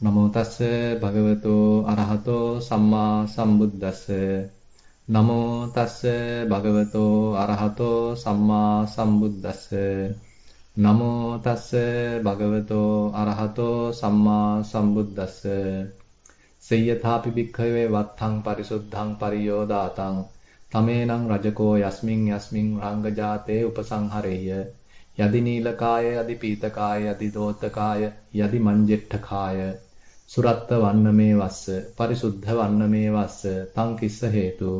නමෝ තස්ස භගවතෝ අරහතෝ සම්මා සම්බුද්දස්ස. නමෝ තස්ස භගවතෝ අරහතෝ සම්මා සම්බුද්දස්ස. නමෝ තස්ස භගවතෝ අරහතෝ සම්මා සම්බුද්දස්ස. සේයථාපි භික්ඛවේ වත්තං පරිසුද්ධං පරියෝදාතං. තමේනං රජකෝ යස්මින් යස්මින් රංගජාතේ උපසංහරෙය්‍ය යදි නීලකාය යදි පීතකාය යදි දෝතකාය යදි මංජෙට්ඨකාය. සුරත්ත වන්නමේ වස්ස පරිසුද්ධ වන්නමේ වස්ස තං කිස්ස හේතු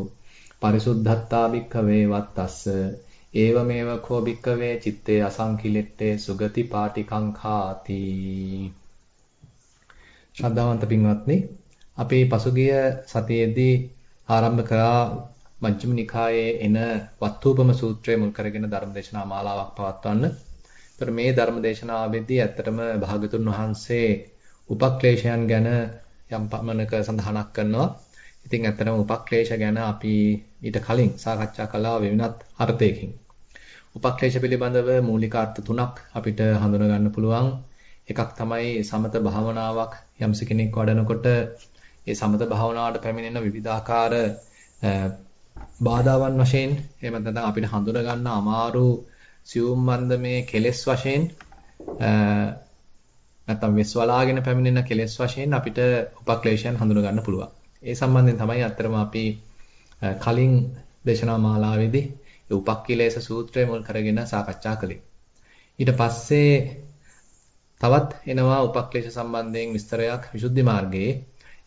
පරිසුද්ධත්තා භික්ඛවේ වත්තස්ස ඒවමේව කෝ භික්ඛවේ චitte අසංකිලෙට්ටේ සුගති පාටිකංඛාති ශ්‍රද්ධාවන්ත පින්වත්නි අපි පසුගිය සතියේදී ආරම්භ කරා මජ්ක්‍ධිම නිකායේ එන වත්තුපම සූත්‍රය මුල් කරගෙන ධර්මදේශනා මාලාවක් පවත්වන්න. ඒතර මේ ධර්මදේශනාවෙදී ඇත්තටම භාගතුන් වහන්සේ උපක්ලේශයන් ගැන යම් පමණක සඳහනක් කරනවා. ඉතින් ඇත්තටම උපක්ලේශ ගැන අපි ඊට කලින් සාකච්ඡා කළා වෙනත් අර්ථයකින්. උපක්ලේශ පිළිබඳව මූලික අර්ථ තුනක් අපිට හඳුනා ගන්න පුළුවන්. එකක් තමයි සමත භාවනාවක් යම්ස කෙනෙක් වඩනකොට ඒ සමත භාවනාවට පැමිණෙන විවිධාකාර බාධාවන් වශයෙන් එහෙම නැත්නම් අපිට හඳුනා ගන්න අමාරු සියුම් මන්දමේ කෙලෙස් වශයෙන් නැත්නම් විශ්වලාගෙන පැමිණෙන කෙලෙස් වශයෙන් අපිට උපක්ලේශයන් හඳුනා ගන්න පුළුවන්. ඒ සම්බන්ධයෙන් තමයි අත්‍තරම අපි කලින් දේශනා මාලාවේදී උපක්ඛිලේශ සූත්‍රය මුල් කරගෙන සාකච්ඡා කළේ. ඊට පස්සේ තවත් එනවා උපක්ලේශ සම්බන්ධයෙන් විස්තරයක් විසුද්ධි මාර්ගයේ.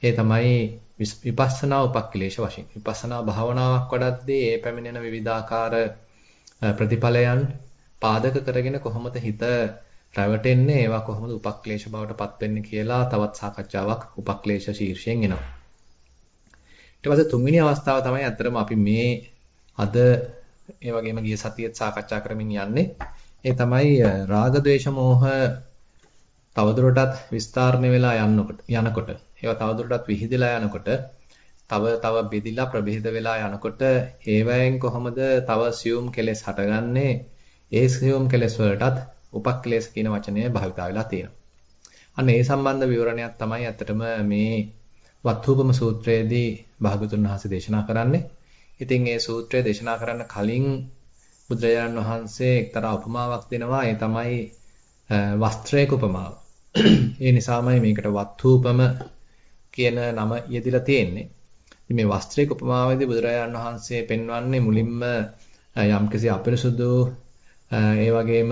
ඒ තමයි විපස්සනා උපක්ඛිලේශ වශයෙන් විපස්සනා භාවනාවක් වඩද්දී ඒ පැමිණෙන විවිධාකාර ප්‍රතිඵලයන් පාදක කරගෙන කොහොමද හිත රැවටෙන්නේ ඒවා කොහොමද උපක්ලේශ බවට පත් වෙන්නේ කියලා තවත් සාකච්ඡාවක් උපක්ලේශ ශීර්ෂයෙන් එනවා. ඊට පස්සේ තුන්වෙනි අවස්ථාව තමයි අත්‍තරම අපි මේ අද ඒ වගේම ගිය සතියේත් සාකච්ඡා කරමින් යන්නේ. ඒ තමයි රාග ద్వේෂ මෝහ තවදුරටත් විස්තරණය වෙලා යනකොට යනකොට ඒවා තවදුරටත් විහිදලා යනකොට තව තව බෙදිලා ප්‍රභේද වෙලා යනකොට ඒවයෙන් කොහොමද තව සියුම් කෙලෙස් හටගන්නේ ඒ සියුම් කෙලෙස් වලටත් උපක්ලේශ කියන වචනය භාවිත වෙලා තියෙනවා. අන්න ඒ සම්බන්ධ විවරණයක් තමයි ඇත්තටම මේ වත්ථූපම සූත්‍රයේදී භාගතුන් වහන්සේ දේශනා කරන්නේ. ඉතින් මේ සූත්‍රය දේශනා කරන්න කලින් බුදුරජාණන් වහන්සේ එක්තරා උපමාවක් දෙනවා. ඒ තමයි වස්ත්‍රයක උපමාව. ඒ නිසාමයි මේකට වත්ථූපම කියන නම යෙදিলা තියෙන්නේ. ඉතින් මේ වස්ත්‍රයක උපමාවේදී බුදුරජාණන් වහන්සේ පෙන්වන්නේ මුලින්ම යම්කිසි අපිරිසුදු ඒ වගේම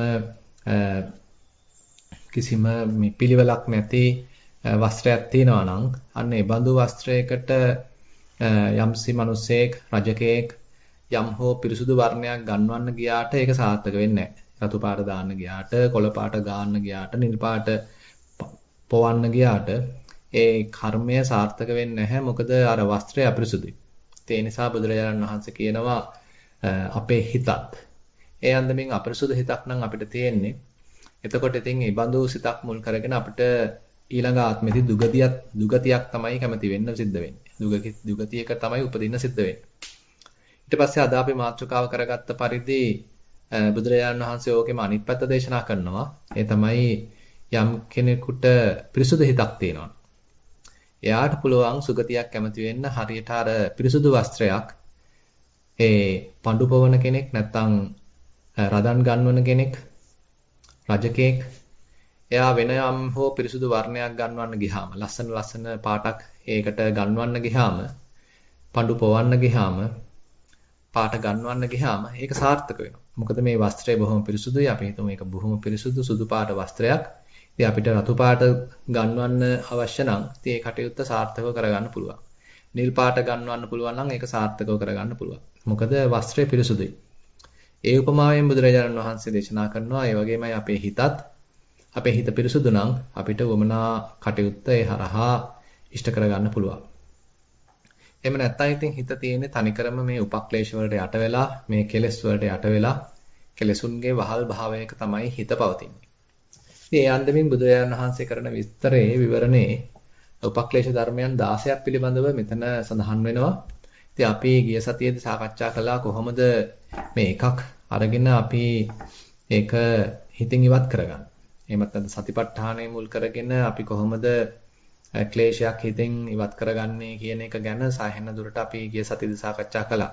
කිසිම මේ පිළිවෙලක් නැති වස්ත්‍රයක් තියෙනවා නම් අන්න ඒ බඳු වස්ත්‍රයකට යම්සි මිනිසෙක් රජකෙක් යම් හෝ පිරිසුදු වර්ණයක් ගන්වන්න ගියාට ඒක සාර්ථක වෙන්නේ නැහැ. රතු පාට දාන්න ගියාට, කොළ පාට ගාන්න ගියාට, නිල් පාට පොවන්න ගියාට ඒ කර්මය සාර්ථක වෙන්නේ නැහැ මොකද අර වස්ත්‍රය අපිරිසුදුයි. ඒ නිසා බුදුරජාණන් වහන්සේ කියනවා අපේ හිතත් ඒ අන්දමින් අපිරිසුදු හිතක් නම් අපිට තියෙන්නේ. එතකොට ඉතින් මේ බඳු සිතක් මුල් කරගෙන අපිට ඊළඟ ආත්මෙදි දුගතියක් දුගතියක් තමයි කැමති වෙන්න සිද්ධ වෙන්නේ. දුගතියක තමයි උපදින්න සිද්ධ වෙන්නේ. ඊට පස්සේ අද අපි මාතෘකාව කරගත්ත පරිදි බුදුරජාණන් වහන්සේ ඕකෙම අනිත් පැත්ත දේශනා කරනවා. ඒ තමයි යම් කෙනෙකුට පිරිසුදු හිතක් තියෙනවා. එයාට පුළුවන් සුගතියක් කැමති වෙන්න හරියට අර පිරිසුදු වස්ත්‍රයක් ඒ පඳු පවන කෙනෙක් නැත්නම් රදන් ගන්වන කෙනෙක් රජකෙක් එයා වෙන යම් හෝ පිරිසුදු වර්ණයක් ගන්වන්න ගියාම ලස්සන ලස්සන පාටක් ඒකට ගන්වන්න ගියාම පඳු පවන්න ගියාම පාට ගන්වන්න ගියාම ඒක සාර්ථක වෙනවා. මොකද මේ වස්ත්‍රය බොහොම පිරිසුදුයි. අපි හිතමු මේක බොහොම පිරිසුදු සුදු පාට වස්ත්‍රයක්. ඉතින් අපිට රතු පාට ගන්වන්න අවශ්‍ය නම් ඉතින් ඒ කටයුත්ත සාර්ථකව කරගන්න පුළුවන්. නිල් පාට ගන්වන්න පුළුවන් නම් ඒක සාර්ථකව කරගන්න පුළුවන්. මොකද වස්ත්‍රය පිරිසුදුයි. ඒ උපමාවෙන් බුදුරජාණන් වහන්සේ දේශනා කරනවා ඒ වගේමයි අපේ හිතත් අපේ හිත පිරිසුදු නම් අපිට වමනා කටයුත්ත ඒ හරහා ඉෂ්ට කරගන්න පුළුවන්. එහෙම නැත්නම් ඉතින් හිත තියෙන්නේ තනිකරම මේ උපක්ලේශ වලට යට වෙලා මේ කෙලෙස් වලට යට වෙලා කෙලෙසුන්ගේ වහල් භාවයක තමයි හිත පවතින්නේ. ඉතින් ඒ අන්දමින් බුදුරජාණන් වහන්සේ කරන විස්තරයේ විවරණේ උපක්ලේශ ධර්මයන් 16ක් පිළිබඳව මෙතන සඳහන් වෙනවා. ඉතින් අපි ගිය සතියේදී සාකච්ඡා කළා කොහොමද මේ එකක් අරගෙන අපි ඒක හිතින් ඉවත් කරගන්නේ. එහෙමත් නැත්නම් සතිපට්ඨානය මුල් කරගෙන අපි කොහොමද ක්ලේශයක් හිතෙන් ඉවත් කරගන්නේ කියන එක ගැන සාහෙන්න දුරට අපි ගිය සතියේදී සාකච්ඡා කළා.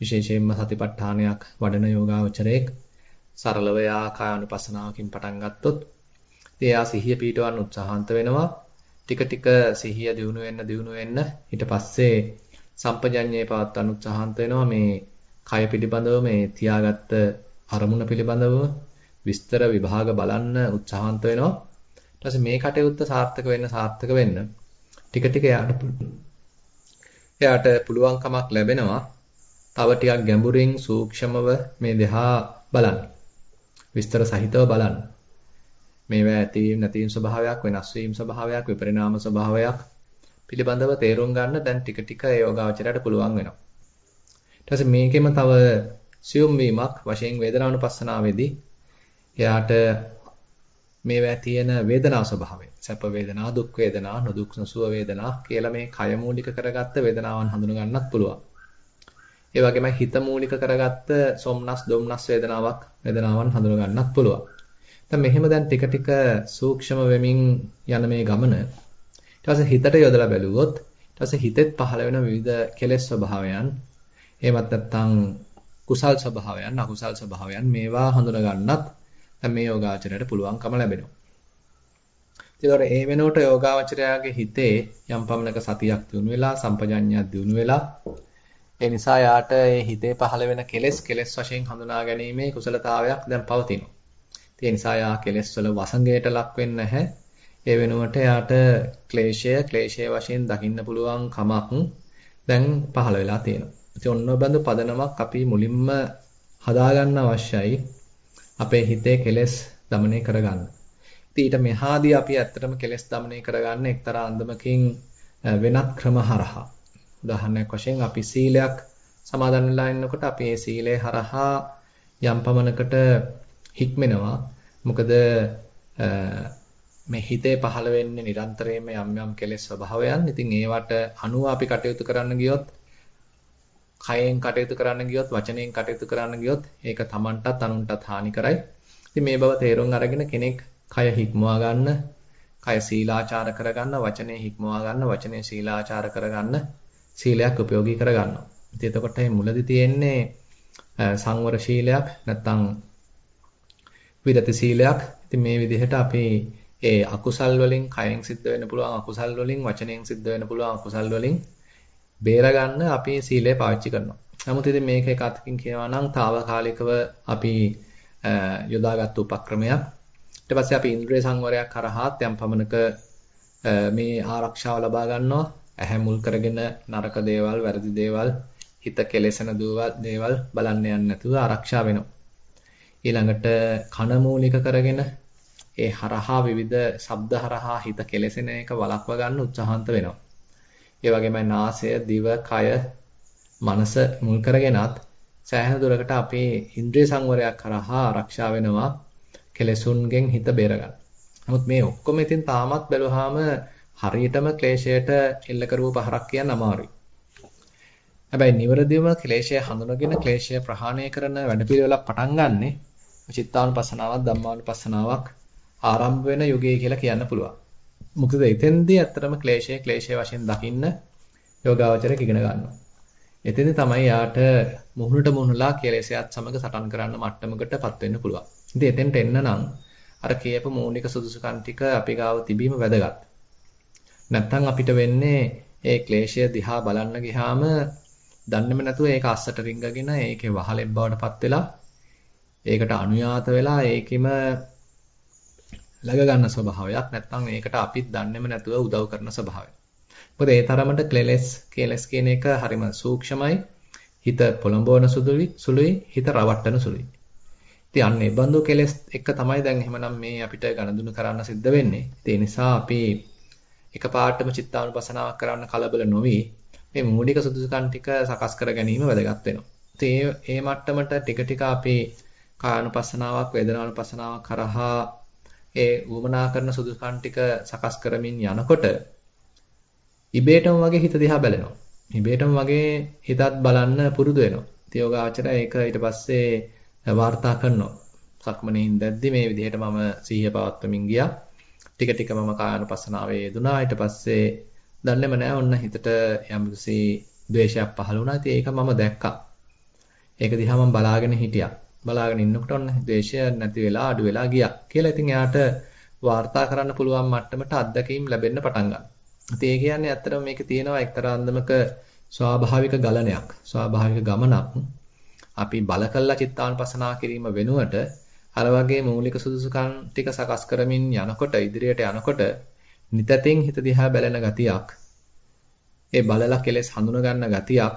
විශේෂයෙන්ම සතිපට්ඨානයක් වඩන යෝගාවචරයෙක් සරලව යා කායानुපසනාවකින් පටන් ගත්තොත් ඉතින් එයා සිහිය පිටවන්න උත්සාහන්ත වෙනවා. ටික ටික සිහිය දියුණු වෙන්න දියුණු වෙන්න ඊට පස්සේ සම්පජඤ්ඤේ පවත්වන්න උත්සාහන්ත වෙනවා මේ කය පිළිබඳව මේ තියාගත්ත අරමුණ පිළිබඳව විස්තර විභාග බලන්න උත්සාහන්ත වෙනවා. ඊට පස්සේ මේ කටයුත්ත සාර්ථක වෙන්න සාර්ථක වෙන්න ටික ටික එයාට එයාට පුළුවන්කමක් ලැබෙනවා. තව ටිකක් ගැඹුරින් සූක්ෂමව මේ දෙහා බලන්න. විස්තර සහිතව බලන්න. මේවා ඇතිවීම නැතිවීම ස්වභාවයක් වෙනස් වීම ස්වභාවයක් විපරිණාම ස්වභාවයක් පිළිබඳව තේරුම් ගන්න දැන් ටික ටික යෝගාවචරයට පුළුවන් වෙනවා. ඊට පස්සේ මේකෙම තව සියුම් වීමක් වශයෙන් වේදනානුපස්සනාවේදී එයාට මේවා තියෙන වේදනා ස්වභාවය සැප වේදනා දුක් වේදනා නොදුක් නොසුව වේදනා කියලා මේ කය මූලික කරගත්ත වේදනාවන් හඳුන ගන්නත් පුළුවන්. ඒ වගේම හිත මූලික කරගත්ත සොම්නස් දුම්නස් වේදනාවක් වේදනාවන් හඳුන ගන්නත් පුළුවන්. දැන් මෙහෙම දැන් ටික ටික සූක්ෂම වෙමින් යන මේ ගමන ඊට පස්සේ හිතට යොදලා බැලුවොත් ඊට පස්සේ හිතෙත් පහළ වෙන විවිධ කෙලෙස් ස්වභාවයන් එහෙමත් නැත්නම් කුසල් ස්වභාවයන් අකුසල් ස්වභාවයන් මේවා හඳුන ගන්නත් දැන් මේ යෝගාචරයට පුළුවන්කම ලැබෙනවා. ඒතකොට ඒ වෙනකොට යෝගාවචරයාගේ හිතේ යම් පමණක සතියක් දිනු වෙලා සම්පජඤ්ඤයක් දිනු වෙලා ඒ නිසා යාට ඒ හිතේ පහළ වෙන කෙලෙස් කෙලෙස් වශයෙන් හඳුනා ගැනීමේ කුසලතාවයක් දැන් පවතිනවා. ඒ නිසා යා කෙලෙස් වල වසඟයට ලක් වෙන්නේ නැහැ. ඒ වෙනුවට යාට ක්ලේශය ක්ලේශය වශයෙන් දකින්න පුළුවන් කමක් දැන් පහළ වෙලා තියෙනවා. ඉතින් ඔන්න ඔබඳු පදනමක් අපි මුලින්ම හදාගන්න අවශ්‍යයි අපේ හිතේ කෙලෙස් দমনය කරගන්න. ඉතින් ඊට මෙහාදී අපි ඇත්තටම කෙලෙස් দমনය කරගන්න එක්තරා අන්දමකින් වෙනත් ක්‍රම හරහා. උදාහරණයක් වශයෙන් අපි සීලයක් සමාදන් වෙලා ඉන්නකොට අපි මේ සීලය හරහා යම් පමණකට හික්මෙනවා. මොකද මේ හිතේ පහළ වෙන්නේ නිරන්තරයෙන්ම යම් යම් කෙලෙස් ස්වභාවයන්. ඉතින් ඒවට අනුව අපි කටයුතු කරන්න ගියොත් කයෙන් කටයුතු කරන්න ගියොත් වචනයෙන් කටයුතු කරන්න ගියොත් ඒක Tamanටත් අනුන්ටත් හානි කරයි. ඉතින් මේ බව තේරුම් අරගෙන කෙනෙක් කය හික්මවා ගන්න, කය සීලාචාර කරගන්න, වචනේ හික්මවා ගන්න, වචනේ සීලාචාර කරගන්න සීලයක් උපයෝගී කරගන්නවා. ඉතින් එතකොට මේ මුලදි තියෙන්නේ සංවර ශීලයක් නැත්නම් විරති සීලයක්. ඉතින් මේ විදිහට අපි ඒ අකුසල් වලින් කයෙන් සිද්ධ වෙන්න පුළුවන් අකුසල් වලින් වචනයෙන් සිද්ධ වෙන්න පුළුවන් අකුසල් වලින් බේරගන්න අපි සීලය පාවිච්චි කරනවා. නමුත් ඉතින් මේක එක අතකින් කියනවා නම් తాවකාලිකව අපි යොදාගත් උපක්‍රමයක්. ඊට පස්සේ අපි ඉන්ද්‍රිය සංවරයක් කරහාත් යම් පමණක මේ ආරක්ෂාව ලබා ගන්නවා. ඇහැ මුල් කරගෙන නරක දේවල්, වැරදි දේවල්, හිත කෙලෙසන දේවල් බලන්න යන්නේ නැතුව ආරක්ෂා වෙනවා. ඊළඟට කන මූලික කරගෙන ඒ හරහා විවිධ ශබ්ද හරහා හිත කෙලෙසෙන එක වළක්වා ගන්න උත්සාහන්ත වෙනවා. ඒ වගේමයි නාසය, දිව, කය, මනස මුල් කරගෙනත් සෑහෙන දුරකට අපේ ඉන්ද්‍රිය සංවරයක් කරහා ආරක්ෂා වෙනවා කෙලෙසුන්ගෙන් හිත බේරගන්න. නමුත් මේ ඔක්කොම ඉතින් තාමත් බැලුවාම හරියටම ක්ලේශයට එල්ල කරව පහරක් කියන්න අමාරුයි. හැබැයි නිවරදිවම ක්ලේශය හඳුනගෙන ක්ලේශය ප්‍රහාණය කරන වැඩපිළිවෙලක් පටන් ගන්නෙ චිත්තානුපස්සනාවක් ධම්මානුපස්සනාවක් ආරම්භ වෙන යුගය කියලා කියන්න පුළුවන්. මොකද එතෙන්දී ඇත්තටම ක්ලේශය ක්ලේශය වශයෙන් දකින්න යෝගාවචරයක් ඉගෙන ගන්නවා. එතෙන්දී තමයි යාට මුහුණට මුහුණලා කෙලෙසයත් සමග සටන් කරන්න මට්ටමකටපත් වෙන්න පුළුවන්. ඉතින් එතෙන්ට එන්න නම් අර කියපු මූලික සුදුසුකම් ටික අපි ගාව තිබීම වැදගත්. නැත්තම් අපිට වෙන්නේ ඒ ක්ලේශය දිහා බලන්න ගියාම දන්නේම නැතුව ඒක අස්සට රිංගගෙන ඒකේ වහලෙන් බවටපත් වෙලා ඒකට අනුයාත වෙලා ඒකෙම ලග ගන්න ස්වභාවයක් නැත්නම් මේකට අපිත් දන්නේම නැතුව උදව් කරන ස්වභාවයක්. මොකද ඒ තරමට ක්ලෙලස් කේලස් කියන එක හරිම සූක්ෂමයි. හිත පොළඹවන සුළුයි සුළුයි හිත රවට්ටන සුළුයි. ඉතින් අන්න ඒ බඳු කෙලස් එක තමයි දැන් එහෙමනම් මේ අපිට ගණඳුන කරන්න සිද්ධ වෙන්නේ. ඒ නිසා අපි එකපාරටම චිත්තානුපසනාවක් කරන්න කලබල නොවි මේ මූලික සුදුසුකම් ටික සකස් කර ගැනීම වැදගත් වෙනවා. ඉතින් ඒ මට්ටමට ටික ටික අපි කායනුපසනාවක් වේදනානුපසනාවක් කරහා ඒ වමනා කරන සුදුසුකම් ටික සකස් කරමින් යනකොට ඉබේටම වගේ හිත දිහා බැලෙනවා. ඉබේටම වගේ හිතත් බලන්න පුරුදු වෙනවා. තියෝගාචරය ඒක ඊට පස්සේ වාර්තා කරනවා. සක්මනේ ඉඳද්දි මේ විදිහට මම සිහිය පවත්වමින් ගියා. ටික ටික මම කායानुපස්සනාවේ යෙදුනා. ඊට පස්සේ දන්නේම නැහැ ඔන්න හිතට යම්කිසි ද්වේෂයක් පහළ වුණා. ඉතින් ඒක මම දැක්කා. ඒක දිහා මම බලාගෙන හිටියා. බලාගෙන ඉන්නකොට ඔන්න ද්වේෂය නැති වෙලා අඩු වෙලා ගියා කියලා ඉතින් එයාට වාර්තා කරන්න පුළුවන් මට්ටමට අත්දැකීම් ලැබෙන්න පටන් ගන්නවා. ඉතින් ඒ කියන්නේ ඇත්තටම මේකේ තියෙනවා එක්තරා අන්දමක ස්වාභාවික ගලණයක්, ස්වාභාවික ගමනක්. අපි බල කළා චිත්තානුපසනාව කිරීම වෙනුවට අර වගේ මූලික සුදුසුකම් ටික සකස් කරමින් යනකොට ඉදිරියට යනකොට නිතතින් හිත දිහා බැලෙන ගතියක් ඒ බලලා කෙලෙස් හඳුන ගන්න ගතියක්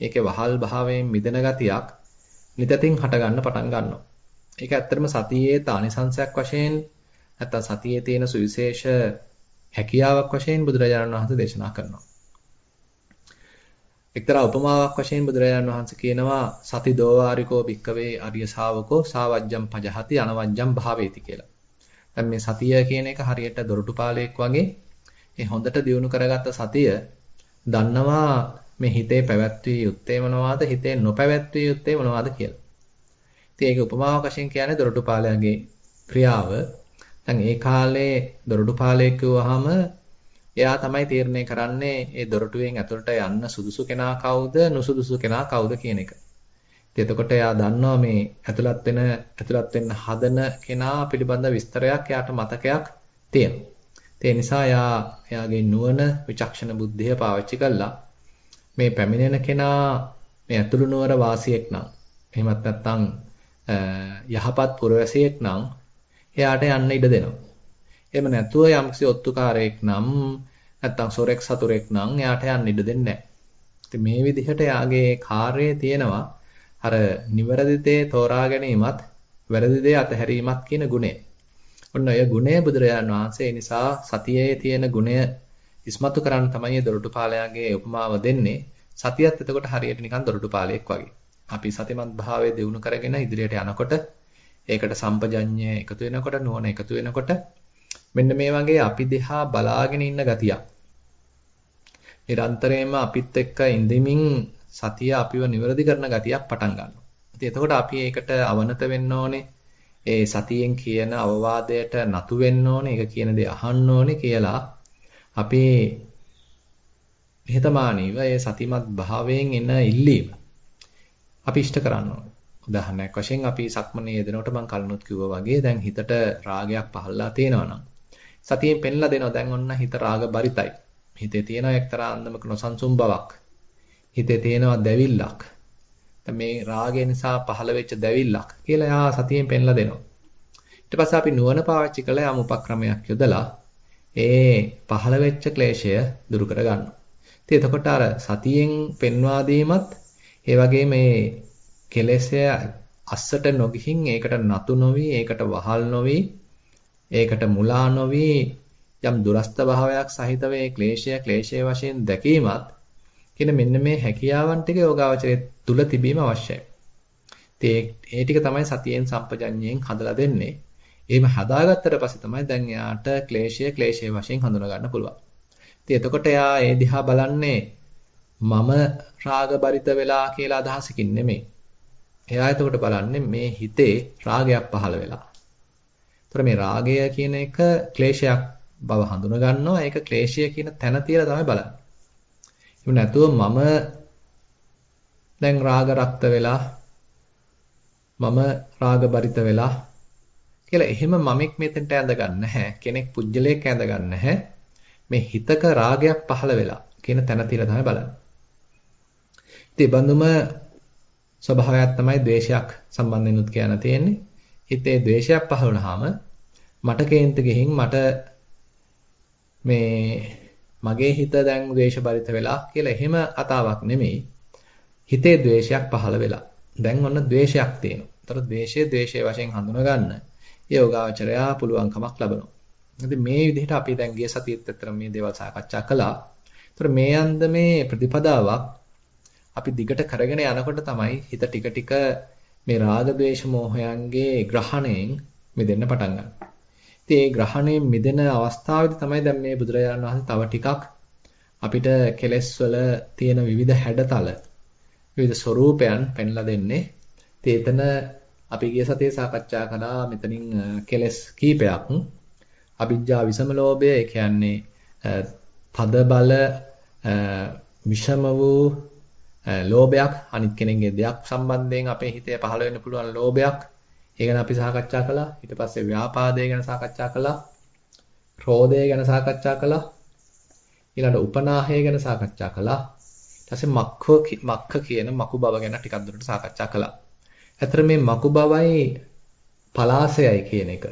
ඒකේ වහල් භාවයෙන් මිදෙන ගතියක් නිතතින් හට ගන්න පටන් ගන්නවා. ඒක ඇත්තටම සතියේ තානිසංශයක් වශයෙන් නැත්නම් සතියේ තියෙන සුවිශේෂ හැකියාවක් වශයෙන් බුදුරජාණන් වහන්සේ දේශනා කරනවා. එක්තරා උපමාවක් වශයෙන් බුදුරජාණන් වහන්සේ කියනවා සති දෝවාරිකෝ භික්කවේ අරිය ශාවකෝ සාවජ්ජම් පජහති අනවජ්ජම් භාවේති කියලා. දැන් මේ සතිය කියන එක හරියට දොරටුපාලයක් වගේ ඒ හොඳට දියුණු කරගත්ත සතිය දන්නවා මේ හිතේ පැවැත්විය යුත්තේ මොනවාද හිතේ නොපැවැත්විය යුත්තේ මොනවාද කියලා. ඉතින් ඒක උපමාවක් වශයෙන් කියන්නේ දොරටුපාලයාගේ ක්‍රියාව. දැන් ඒ කාලේ දොරටුපාලයෙක් කිව්වහම එයා තමයි තීරණය කරන්නේ ඒ දොරටුවෙන් ඇතුළට යන්න සුදුසු කෙනා කවුද නුසුදුසු කෙනා කවුද කියන එක. ඉතින් එතකොට එයා දන්නවා මේ ඇතුළත් වෙන ඇතුළත් වෙන්න හදන කෙනා පිළිබඳ විස්තරයක් එයාට මතකයක් තියෙනවා. ඒ නිසා එයා එයාගේ නුවණ විචක්ෂණ බුද්ධිය පාවිච්චි කළා මේ පැමිණෙන කෙනා මේ ඇතුළු නුවර වාසියෙක් නම් එහෙමත් නැත්නම් යහපත් පුරවැසියෙක් නම් එයාට යන්න ඉඩ දෙනවා. එහෙම නැතුව යම්කිසි ඔත්තුකාරයෙක් නම් නැත්නම් සොරෙක් සතුරෙක් නම් එයාට යන්න ඉඩ දෙන්නේ නැහැ. මේ විදිහට යාගේ කාර්යයේ තියෙනවා අර නිවැරදි දේ තෝරා ගැනීමත් වැරදි දේ අතහැරීමත් කියන ගුණය. ඔන්න ඔය ගුණය බුදුරජාණන් වහන්සේ නිසා සතියේ තියෙන ගුණය ඉස්මතු කරන්න තමයි දොරටුපාලයාගේ උපමාව දෙන්නේ. සතියත් එතකොට හරියට නිකන් දොරටුපාලයක් වගේ. අපි සතිමත් භාවයේ දිනු කරගෙන ඉදිරියට යනකොට ඒකට සම්පජඤ්ඤය එකතු වෙනකොට නුවණ එකතු වෙනකොට මෙන්න මේ වගේ අපි දිහා බලාගෙන ඉන්න ගතියක්. නිරන්තරයෙන්ම අපිත් එක්ක ඉඳිමින් සතිය අපිව නිවැරදි කරන ගතියක් පටන් ගන්නවා. ඉතින් එතකොට අපි ඒකට අවනත වෙන්න ඕනේ. ඒ සතියෙන් කියන අවවාදයට නතු වෙන්න ඕනේ. ඒක කියන දේ අහන්න ඕනේ කියලා අපි නිහතමානීව ඒ සතිමත් භාවයෙන් එන ඉල්ලීම අපි ඉෂ්ට කරන්න ඕනේ. උදාහරණයක් වශයෙන් අපි සක්මනේ යෙදෙනකොට මම කලිනුත් කිව්වා වගේ දැන් හිතට රාගයක් පහළලා තියෙනවා නම් සතියෙන් පෙන්ලා දෙනවා දැන් ඔන්න හිත රාග බරිතයි. හිතේ තියෙන එක්තරා අන්දමක නොසන්සුන් බවක්. හිතේ තියෙනවා දැවිල්ලක්. දැන් මේ රාගය නිසා පහළ වෙච්ච දැවිල්ලක් කියලා යා සතියෙන් පෙන්ලා දෙනවා. ඊට පස්සේ අපි නුවණ පාවිච්චි කළා යම් උපක්‍රමයක් යොදලා ඒ පහළ වෙච්ච ක්ලේශය දුරු කර ගන්නවා. ඉතින් එතකොට අර සතියෙන් පෙන්වා දීමත් ඒ වගේ මේ කෙලෙසය අස්සට නොගිහින් ඒකට නතු නොවි ඒකට වහල් නොවි ඒකට මුලා නොවි යම් දුරස්ත භාවයක් සහිතව ඒ ක්ලේශය ක්ලේශයේ වශයෙන් දැකීමත් කියන මෙන්න මේ හැකියාවන් ටික යෝගාවචරයේ තුල තිබීම අවශ්‍යයි. ඒ ටික තමයි සතියෙන් සම්පජඤ්ඤයෙන් හදලා දෙන්නේ. එහෙම හදාගත්තට පස්සේ තමයි දැන් එයාට ක්ලේශය ක්ලේශයේ වශයෙන් හඳුනා ගන්න පුළුවන්. ඉතින් එතකොට එයා ඒ දිහා බලන්නේ මම රාගබරිත වෙලා කියලා අදහසකින් නෙමෙයි. එයා එතකොට බලන්නේ මේ හිතේ රාගයක් පහළ වෙලා. ඒතර මේ රාගය කියන එක ක්ලේශයක් බව හඳුනා ගන්නවා. ඒක ක්ලේශය කියන තැන තියලා තමයි බලන්නේ. එහෙම නැතුව මම දැන් රාග රක්ත වෙලා මම රාගබරිත වෙලා කියලා එහෙම මමෙක් මෙතෙන්ට ඇඳ ගන්න නැහැ. කෙනෙක් පුජ්‍යලයක් ඇඳ ගන්න නැහැ. මේ හිතක රාගයක් පහළ වෙලා කියන තැන තියලා තමයි බලන්නේ. ඉතින් බඳුම ස්වභාවයක් තමයි ද්වේෂයක් සම්බන්ධෙනුත් කියන්න තියෙන්නේ. හිතේ ද්වේෂයක් පහළ වුණාම මට කේන්ත ගිහින් මට මේ මගේ හිත දැන් ද්වේෂ බරිත වෙලා කියලා එහෙම කතාවක් නෙමෙයි. හිතේ ද්වේෂයක් පහළ වෙලා. දැන් ඔන්න ද්වේෂයක් තියෙනවා. ඒතර ද්වේෂය ද්වේෂයේ වශයෙන් හඳුනා ගන්න. යෝගාචරයා පුළුවන්කමක් ලබනවා. ඉතින් මේ විදිහට අපි දැන් ගිය සතියේත් ඇත්තටම මේ දේවල් සාකච්ඡා කළා. ඒතර මේ අන්දමේ ප්‍රතිපදාවක් අපි දිගට කරගෙන යනකොට තමයි හිත ටික ටික මේ රාග ద్వේෂ මෝහයන්ගේ ග්‍රහණයෙන් මිදෙන්න පටන් ගන්න. ඉතින් මේ ග්‍රහණයෙන් මිදෙන අවස්ථාවේදී තමයි දැන් මේ බුදුරජාණන් වහන්සේ තව ටිකක් අපිට කෙලෙස් වල තියෙන විවිධ හැඩතල විවිධ ස්වરૂපයන් පෙන්ලා දෙන්නේ. ඉතින් එතන අපි ගිය සතියේ සාකච්ඡා කළා මෙතනින් කෙලස් කීපයක්. අවිජ්ජා විසම ලෝභය ඒ කියන්නේ තද බල විෂම වූ ලෝභයක් අනිත් කෙනෙක්ගේ දෙයක් සම්බන්ධයෙන් අපේ හිතේ පහළ වෙන්න පුළුවන් ලෝභයක්. ඒ ගැන අපි සාකච්ඡා කළා. ඊට පස්සේ ව්‍යාපාදය ගැන සාකච්ඡා කළා. ක්‍රෝධය ගැන සාකච්ඡා කළා. ඊළඟ උපනාහය ගැන සාකච්ඡා කළා. ඊට පස්සේ මක්ඛ මක්ඛ කියන මකු බව ගැන ටිකක් දුරට සාකච්ඡා කළා. ඇතර මේ මකු බවයි පලාසයයි කියන එක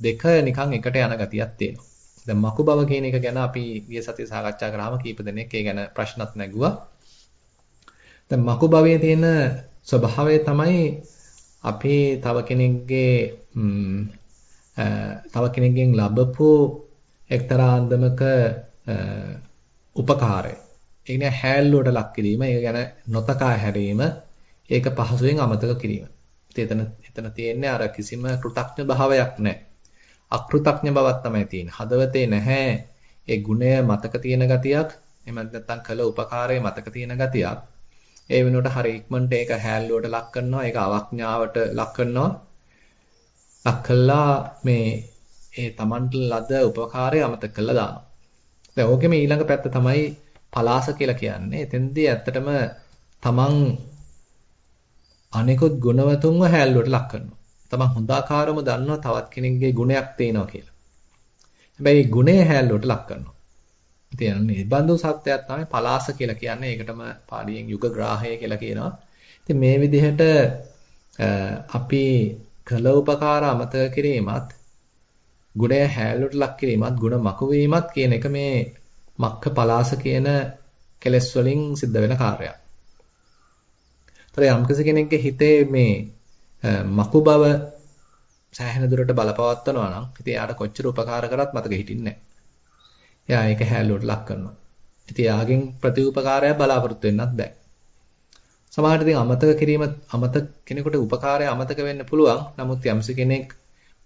දෙක නිකන් එකට යන ගතියක් තියෙනවා. දැන් මකු බව කියන එක ගැන අපි ගිය සතියේ සාකච්ඡා කරාම කීප දෙනෙක් ඒ ගැන ප්‍රශ්නත් නැගුවා. දැන් මකු භවයේ තියෙන ස්වභාවය තමයි අපි තව කෙනෙක්ගේ තව කෙනෙක්ගෙන් ලැබපු එක්තරා අන්දමක උපකාරය. ඒ කියන්නේ හැල්ලුවට ලක් කිරීම, ඒක ගැන නොතකා හැරීම, ඒක පහසුවෙන් අමතක කිරීම. එතන එතන තියෙන්නේ අර කිසිම කෘතඥ භාවයක් නැහැ. අකෘතඥ බවක් තමයි තියෙන්නේ. හදවතේ නැහැ ඒ ගුණය මතක තියෙන ගතියක්, එහෙම නැත්නම් කළ උපකාරයේ මතක තියෙන ගතියක්. ඒ වෙනුවට හරි ඉක්මනට ඒක හැල්ලුවට ලක් කරනවා, ඒක අවඥාවට ලක් කරනවා. ලක් කළා මේ ඒ Tamanට ලද උපකාරය අමතක කළා දානවා. දැන් ඕකෙම ඊළඟ පැත්ත තමයි පලාස කියලා කියන්නේ. එතෙන්දී ඇත්තටම Taman අනිකුත් ගුණවතුන්ව හැල්ලුවට ලක් කරනවා. තමන් හොඳාකාරම දන්නවා තවත් කෙනෙක්ගේ ගුණයක් තියෙනවා කියලා. හැබැයි ගුණය හැල්ලුවට ලක් කරනවා. ඉතින් මේ බඳු සත්‍යයක් තමයි පලාස කියලා කියන්නේ. ඒකටම පාලියෙන් යුග ග්‍රාහය කියලා කියනවා. ඉතින් මේ විදිහට අපි කළ උපකාර අමතක කිරීමත් ගුණය හැල්ලුවට ලක් කිරීමත් ගුණ මකු වීමත් කියන එක මේ මක්ක පලාස කියන කෙලස් වලින් සිද්ධ වෙන කාර්යයක්. ඒතර යම්කිසි කෙනෙක්ගේ හිතේ මේ මකු බව සෑහෙන දුරට බලපවත්වනවා නම් ඉතින් එයාට කොච්චර උපකාර කරත් මතක හිටින්නේ නැහැ. එයා ඒක හැල්ලුවට ලක් කරනවා. ඉතින් එයාගෙන් ප්‍රතිඋපකාරයක් බලාපොරොත්තු වෙන්නත් බෑ. සමහරට ඉතින් අමතක කිරීම අමතක කෙනෙකුට උපකාරය අමතක වෙන්න පුළුවන්. නමුත් යම්සි කෙනෙක්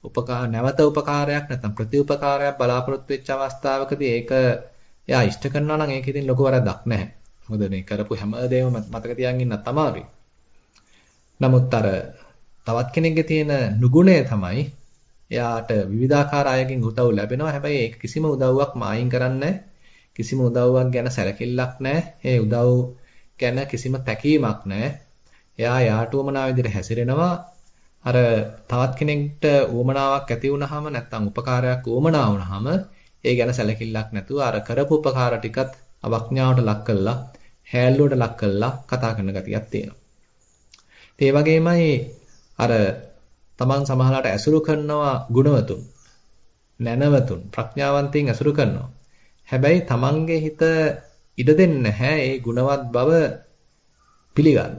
උපකාර නැවත උපකාරයක් නැත්නම් ප්‍රතිඋපකාරයක් බලාපොරොත්තු වෙච්ච අවස්ථාවකදී ඒක එයා ඉෂ්ට කරනවා නම් ඒක ඉතින් ලොකු වරදක් නැහැ. මොකද මේ කරපු හැම දෙයක්ම මතක තියාගෙන ඉන්නත් අමාරුයි. නමුත් අර තවත් කෙනෙක්ගේ තියෙන නුගුණය තමයි එයාට විවිධාකාර අයගෙන් උදව් ලැබෙනවා. හැබැයි ඒක කිසිම උදව්වක් මායින් කරන්නේ කිසිම උදව්වක් ගැන සැලකිල්ලක් නැහැ. ඒ උදව් ගැන කිසිම තැකීමක් නැහැ. එයා යාට උවමනා විදිහට හැසිරෙනවා. අර තවත් කෙනෙක්ට උවමනාවක් ඇති වුනහම නැත්නම් උපකාරයක් උවමනා වුනහම ඒ ගැන සැලකිල්ලක් නැතුව අර කරපු උපකාර ටිකත් අවඥාවට ලක් කළා, හැල්ලුවට ලක් කළා කතා කරන ගතියක් තියෙනවා. ඒ වගේමයි අර තමන් සමහරලාට ඇසුරු කරනවා ගුණවතුන් නැනවතුන් ප්‍රඥාවන්තයින් ඇසුරු කරනවා. හැබැයි තමන්ගේ හිත ඉඩ දෙන්නේ නැහැ ඒ ගුණවත් බව පිළිගන්න.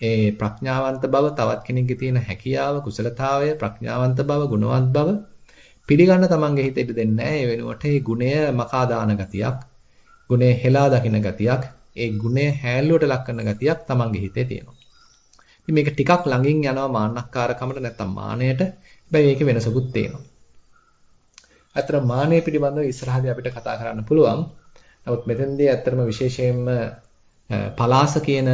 ඒ ප්‍රඥාවන්ත බව තවත් කෙනෙක්ගේ තියෙන හැකියාව කුසලතාවය ප්‍රඥාවන්ත බව ගුණවත් බව පිළිගන්න තමන්ගේ හිත ඉඩ දෙන්නේ නැහැ. ඒ වෙනුවට ඒ ගුණය මකා දාන ගතියක්, ගුණය හෙලා දකින ගතියක්, ඒ ගුණය හැල්ලුවට ලක් කරන ගතියක් තමන්ගේ හිතේ තියෙනවා. ඉතින් මේක ටිකක් ළඟින් යනවා මාන්නක්කාරකමට නැත්තම් මානයට. හැබැයි මේකේ වෙනසකුත් තියෙනවා. අතර මානය පිළිබඳව ඉස්සරහදී අපිට කතා කරන්න පුළුවන්. නමුත් මෙතෙන්දී ඇත්තටම විශේෂයෙන්ම පලාස කියන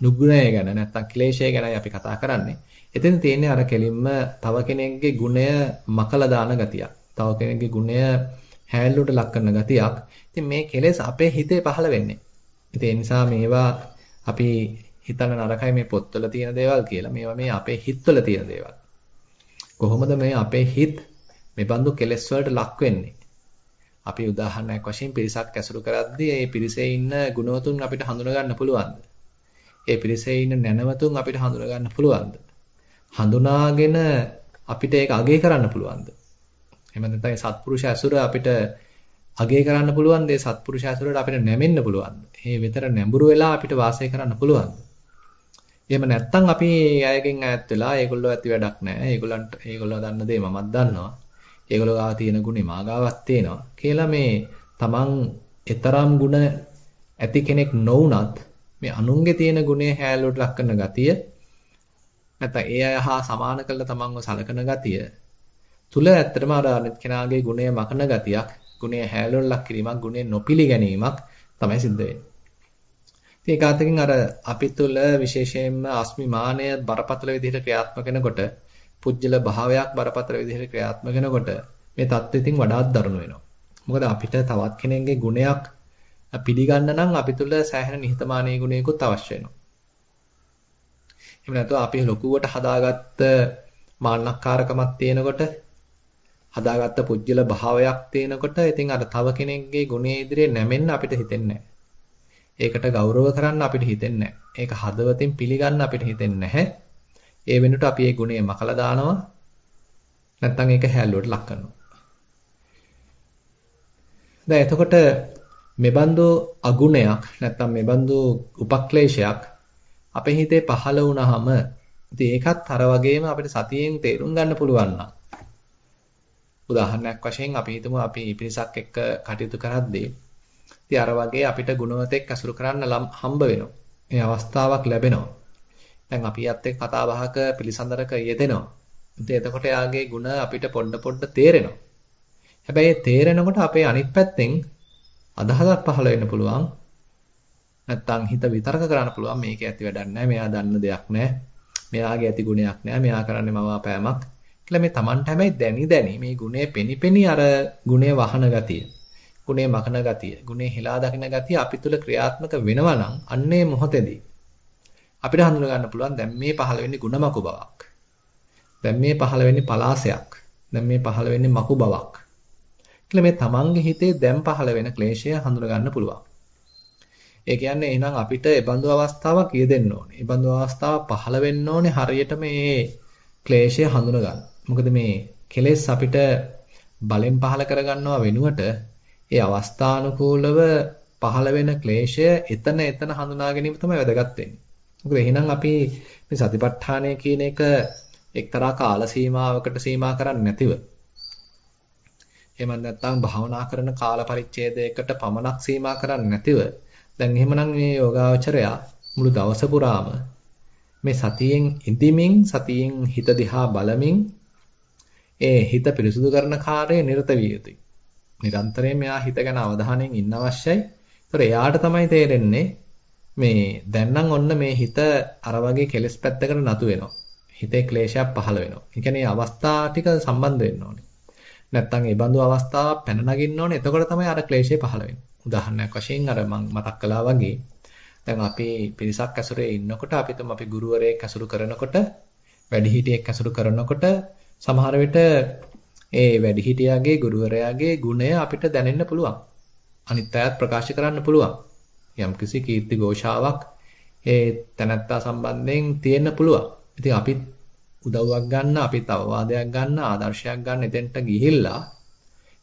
නුගුණය ගැන නැත්තම් ක්ලේශය ගැනයි අපි කතා කරන්නේ. එතෙන් තියෙන්නේ අර කෙලින්ම තව කෙනෙක්ගේ ගුණය මකලා දාන ගතියක්. තව කෙනෙක්ගේ ගුණය හැල්ලුවට ලක් කරන ගතියක්. ඉතින් මේ කෙලෙස් අපේ හිතේ පහළ වෙන්නේ. ඉතින් ඒ නිසා මේවා අපි හිතන්න නරකයි මේ පොත්වල තියෙන දේවල් කියලා. මේවා මේ අපේ හිතවල තියෙන දේවල්. කොහොමද මේ අපේ හිත මේ බඳු කෙලෙස් වලට ලක් වෙන්නේ? අපි උදාහරණයක් වශයෙන් පිරිසක් ඇසුරු කරද්දී ඒ පිරිසේ ඉන්න ගුණවතුන් අපිට හඳුනා ගන්න පුළුවන්ද? ඒ පිරිසේ ඉන්න නැනවතුන් අපිට හඳුනා ගන්න පුළුවන්ද? හඳුනාගෙන අපිට ඒක අගය කරන්න පුළුවන්ද? එහෙම නැත්නම් සත්පුරුෂ ඇසුර අපිට අගය කරන්න පුළුවන්ද? ඒ සත්පුරුෂ ඇසුරට අපිට නැමෙන්න පුළුවන්ද? මේ විතර නැඹුරු වෙලා අපිට වාසය කරන්න පුළුවන්ද? එහෙම නැත්තම් අපි අයගෙන් ඈත් වෙලා ඒගොල්ලෝ ඇති වැඩක් නැහැ. ඒගොල්ලන්ට ඒගොල්ලෝ දන්න දේ මමත් දන්නවා. ඒගොල්ලෝ ගාව තියෙන ගුණේ මා ගාවත් තියෙනවා. කියලා මේ තමන් ඊතරම් ගුණ ඇති කෙනෙක් නොවුනත් මේ අනුන්ගේ තියෙන ගුණය හැලුවට ලක් කරන ගතිය නැත්නම් ඒ අය හා සමාන කරලා තමන්ව සලකන ගතිය තුල ඇත්තටම අර අනිත් කෙනාගේ ගුණය මකන ගතියක් ගුණය හැලුවට ලක් කිරීමක් ගුණය නොපිළිගැනීමක් තමයි සිද්ධ වෙන්නේ. ඒක අතකින් අර අපි තුල විශේෂයෙන්ම අස්මිමානය බරපතල විදිහට ක්‍රියාත්මක වෙනකොට පුජ්‍යල භාවයක් බරපතල විදිහට ක්‍රියාත්මක වෙනකොට මේ தත්ත්වෙ ඉතින් වඩාත් දරුණු වෙනවා. මොකද අපිට තවත් කෙනෙක්ගේ ගුණයක් පිළිගන්න නම් අපි තුල සෑහෙන නිහතමානී ගුණයකුත් අවශ්‍ය වෙනවා. එහෙම නැත්නම් අපි ලොකුවට හදාගත්ත මාන්නක්කාරකමක් තියෙනකොට හදාගත්ත පුජ්‍යල භාවයක් තියෙනකොට ඉතින් අර තව කෙනෙක්ගේ ගුණයේ ඉදිරියේ නැමෙන්න අපිට හිතෙන්නේ ඒකට ගෞරව කරන්න අපිට හිතෙන්නේ ඒක හදවතින් පිළිගන්න අපිට හිතෙන්නේ නැහැ. ඒ වෙනුවට අපි ඒ ගුණය මකලා දානවා. නැත්නම් ඒක හැල්ලුවට ලක් කරනවා. දැන් එතකොට මෙබඳු අගුණයක් නැත්නම් මෙබඳු උපක්ලේශයක් අපේ හිතේ පහළ වුණාම ඉතින් ඒකත් අර වගේම අපිට සතියෙන් තේරුම් ගන්න පුළුවන් නම් උදාහරණයක් වශයෙන් අපි හිතමු අපි පිරිසක් එක්ක කටයුතු කරද්දී ඉතින් අර වගේ අපිට ගුණවතෙක් අසුරු කරන්න හම්බ වෙනවා. මේ අවස්ථාවක් ලැබෙනවා. දැන් අපි යත් එක්ක කතා බහක පිළිසඳරක යෙදෙනවා. ඉතින් එතකොට යාගේ ಗುಣ අපිට පොඩ පොඩ තේරෙනවා. හැබැයි තේරෙනකොට අපේ අනිත් පැත්තෙන් අදහසක් පහළ වෙන්න පුළුවන්. නැත්තම් හිත විතරක කරන්න පුළුවන් මේක ඇති වැඩක් නැහැ. මෙයා දන්න දෙයක් නැහැ. මෙයාගේ ඇති ගුණයක් නැහැ. මෙයා කරන්නේ මවාපෑමක්. කියලා මේ Tamanට හැබැයි දැනි දැනි මේ ගුණය පෙනිපෙනි අර ගුණය වහන ගතිය. ගුණය මකන ගතිය. ගුණය හිලා දකින ගතිය අපි තුල ක්‍රියාත්මක වෙනවා නම් අන්නේ මොහොතේදී අපිට හඳුනා ගන්න පුළුවන් දැන් මේ පහළ වෙන්නේ ಗುಣමකු බවක්. දැන් මේ පහළ වෙන්නේ පලාසයක්. දැන් මේ පහළ වෙන්නේ මකු බවක්. කියලා මේ තමන්ගේ හිතේ දැන් පහළ වෙන ක්ලේශය හඳුනා ගන්න පුළුවන්. ඒ කියන්නේ එහෙනම් අපිට ඒ බඳු අවස්ථාවක් යෙදෙන්න ඕනේ. ඒ බඳු අවස්ථාවක් පහළ වෙන්න ඕනේ හරියට මේ ක්ලේශය හඳුනා ගන්න. මොකද මේ කෙලෙස් අපිට බලෙන් පහළ කරගන්නවා වෙනුවට ඒ අවස්ථානුකූලව පහළ වෙන ක්ලේශය එතන එතන හඳුනා ගැනීම තමයි වැදගත් වෙන්නේ. මොකද එහෙනම් අපි මේ සතිපට්ඨානය කියන එක එක්තරා කාල සීමාවකට සීමා කරන්නේ නැතිව එහෙම නැත්නම් භාවනා කරන කාල පරිච්ඡේදයකට පමණක් සීමා කරන්නේ නැතිව දැන් එහෙමනම් මේ යෝගාවචරයා මුළු දවස පුරාම මේ සතියෙන් ඉඳිමින් සතියෙන් හිත දිහා බලමින් ඒ හිත පිරිසුදු කරන කාර්යය නිරත විය යුතුයි. නිරන්තරයෙන් මෙයා හිත ගැන අවධානයෙන් ඉන්න අවශ්‍යයි. ඒතර එයාට තමයි තේරෙන්නේ මේ දැන් නම් ඔන්න මේ හිත අර වගේ කෙලෙස් පැත්තකට නතු වෙනවා. හිතේ ක්ලේශයක් පහළ වෙනවා. ඒ කියන්නේ අවස්ථා ටික සම්බන්ධ වෙන්න ඕනේ. නැත්තම් ඒ බඳු අවස්ථාවක් පැන නගින්න ඕනේ. එතකොට තමයි අර ක්ලේශය පහළ වෙන්නේ. උදාහරණයක් වශයෙන් අර මම මතක් කළා වගේ දැන් අපි පිරිසක් ඇසුරේ ඉන්නකොට අපි තුම අපි ගුරුවරයෙක් ඇසුරු කරනකොට වැඩිහිටියෙක් ඇසුරු කරනකොට සමහර විට ඒ වැඩිහිටියාගේ ගුරුවරයාගේ ගුණය අපිට දැනෙන්න පුළුවන්. අනිත් අයත් ප්‍රකාශ කරන්න පුළුවන්. යම්කිසි කීර්ති ഘോഷාවක් ඒ තැනැත්තා සම්බන්ධයෙන් තියෙන්න පුළුවන්. ඉතින් අපිත් උදව්වක් ගන්න, අපිත් අවවාදයක් ගන්න, ආදර්ශයක් ගන්න එතෙන්ට ගිහිල්ලා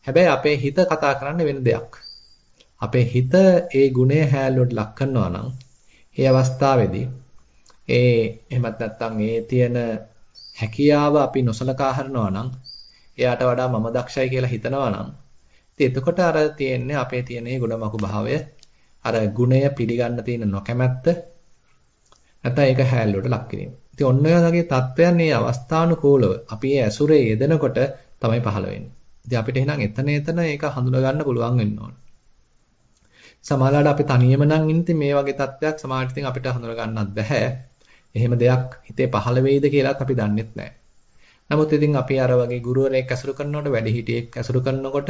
හැබැයි අපේ හිත කතා කරන්න වෙන දෙයක්. අපේ හිත ඒ ගුණය හැල්ලුවට ලක් කරනවා නම් ඒ අවස්ථාවේදී ඒ එහෙමත් නැත්නම් ඒ තියෙන හැකියාව අපි නොසලකා හරිනවා නම් එයාට වඩා මම දක්ෂයි කියලා හිතනවා නම් ඉතින් එතකොට අර තියෙන්නේ අපේ තියෙන ගුණමකු භාවය අර ගුණය පිළිගන්න තියෙන නොකැමැත්ත නැත්නම් ඒක හැල්ලුවට ලක් කිරීම. ඉතින් ඔන්න ඔය වගේ තත්ත්වයන් මේ අවස්ථානුකූලව අපි ඒ ඇසුරේ යෙදෙනකොට තමයි පහළ වෙන්නේ. ඉතින් අපිට එහෙනම් එතන එතන ඒක හඳුනා ගන්න පුළුවන් වෙන්න ඕන. සමහරවිට අපි තනියම නම් ඉන්නේ මේ වගේ තත්ත්වයක් සමහරවිට ඉතින් අපිට හඳුනා ගන්නත් බෑ. එහෙම දෙයක් හිතේ පහළ වෙයිද කියලාත් අපි දන්නෙත් නෑ. නමුත් ඉතින් අපි අර වගේ ගුරුවරයෙක් ඇසුරු කරනකොට වැඩිහිටියෙක් ඇසුරු කරනකොට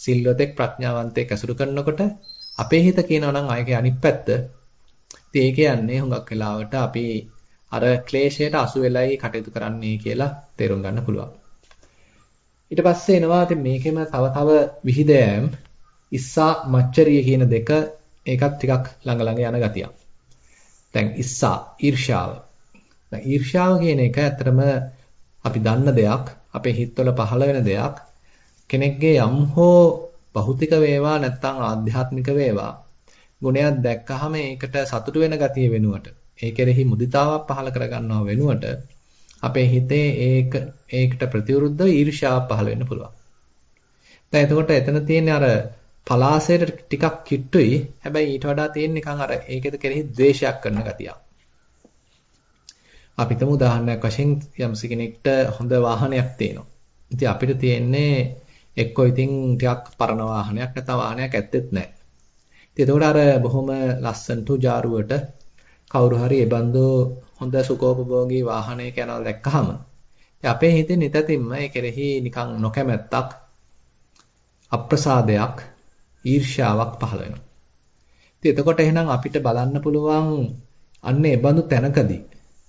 සිල්වතෙක් ප්‍රඥාවන්තයෙක් ඇසුරු කරනකොට අපේ හිත කියනවා නම් ආයකේ අනිත් පැත්ත. ඉතින් ඒ කියන්නේ හුඟක් වෙලාවට අපි අර ක්ලේශයට අසු වෙලයි කටයුතු කරන්නේ කියලා තේරුම් ගන්න පුළුවන්. ඊට පස්සේ එනවා ඉතින් මේකෙම තව තව විහිදෑම් ඉස්සා මච්චරිය කියන දෙක ඒකත් ටිකක් ළඟ ළඟ යන ගතියක්. දැන් ඉස්සා ඊර්ෂාව. දැන් ඊර්ෂාව කියන එක ඇත්තටම අපි දන්න දෙයක්, අපේ හිතවල පහළ වෙන දෙයක්. කෙනෙක්ගේ යම් හෝ භෞතික වේවා නැත්නම් ආධ්‍යාත්මික වේවා ගුණයක් දැක්කහම ඒකට සතුටු වෙන ගතිය වෙනුවට ඒ කෙරෙහි මුදිතාවක් පහළ කරගන්නව වෙනුවට අපේ හිතේ ඒක ඒකට ප්‍රතිවිරුද්ධව ඊර්ෂ්‍යාවක් පහළ වෙන්න පුළුවන්. දැන් එතකොට එතන තියෙන්නේ අර පලාසයට ටිකක් කිට්ටුයි. හැබැයි ඊට වඩා තියෙන නිකන් අර ඒකෙද කෙරෙහි ද්වේෂයක් කරන ගතියක්. අපිටම උදාහරණයක් වශයෙන් යම්සි කෙනෙක්ට හොඳ වාහනයක් තියෙනවා. ඉතින් අපිට තියෙන්නේ එක්කෝ ඉතින් ටිකක් පරණ වාහනයක් නැත්නම් වාහනයක් ඇත්තෙත් නැහැ. ඉතින් එතකොට අර බොහොම ලස්සනට ජාරුවට කවුරු හරි ඒ බඳු හොඳ සුඛෝපභෝගී වාහනයක යනවා දැක්කහම අපේ හිතේ නිතතින්ම ඒ කෙරෙහි නිකන් නොකැමැත්තක් අප්‍රසාදයක් ඊර්ෂ්‍යාවක් පහළ වෙනවා. ඉතින් එතකොට එහෙනම් අපිට බලන්න පුළුවන් අන්නේ බඳු තැනකදී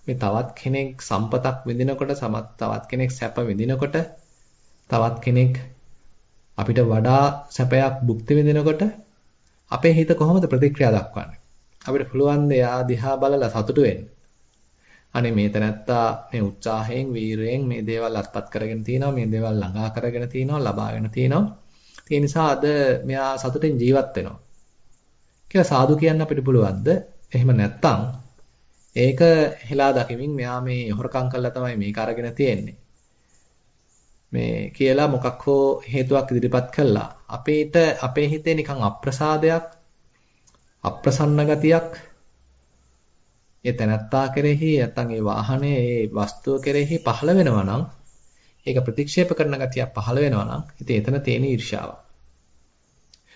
මේ තවත් කෙනෙක් සම්පතක් විඳිනකොට සමත් තවත් කෙනෙක් සැප විඳිනකොට තවත් කෙනෙක් අපිට වඩා සැපයක් භුක්ති විඳිනකොට අපේ හිත කොහොමද ප්‍රතික්‍රියා දක්වන්නේ? අපිට පුළුවන් ද එයා දිහා බලලා සතුටු වෙන්න. අනේ මේ තැනත්තා මේ උත්සාහයෙන් වීරයෙන් මේ දේවල් අත්පත් කරගෙන තිනවා මේ දේවල් ළඟා කරගෙන තිනවා ලබාගෙන තිනවා. ඒ නිසා අද මෙයා සතුටින් ජීවත් වෙනවා. කියලා සාදු කියන්න අපිට පුළුවන්ද? එහෙම නැත්තම් ඒක හෙලා දකිමින් මෙයා මේ හොරකම් කළා තමයි මේක අරගෙන තියෙන්නේ. මේ කියලා මොකක් හෝ හේතුවක් ඉදිරිපත් කළා. අපේට අපේ හිතේ නිකන් අප්‍රසාදයක් අප්‍රසන්න ගතියක් ඒ තැනත්තා කෙරෙහි නැත්නම් ඒ වාහනේ ඒ වස්තුව කෙරෙහි පහළ වෙනවා නම් ඒක ප්‍රතික්ෂේප කරන ගතියක් පහළ වෙනවා නම් ඉතින් එතන තියෙන ඊර්ෂාව.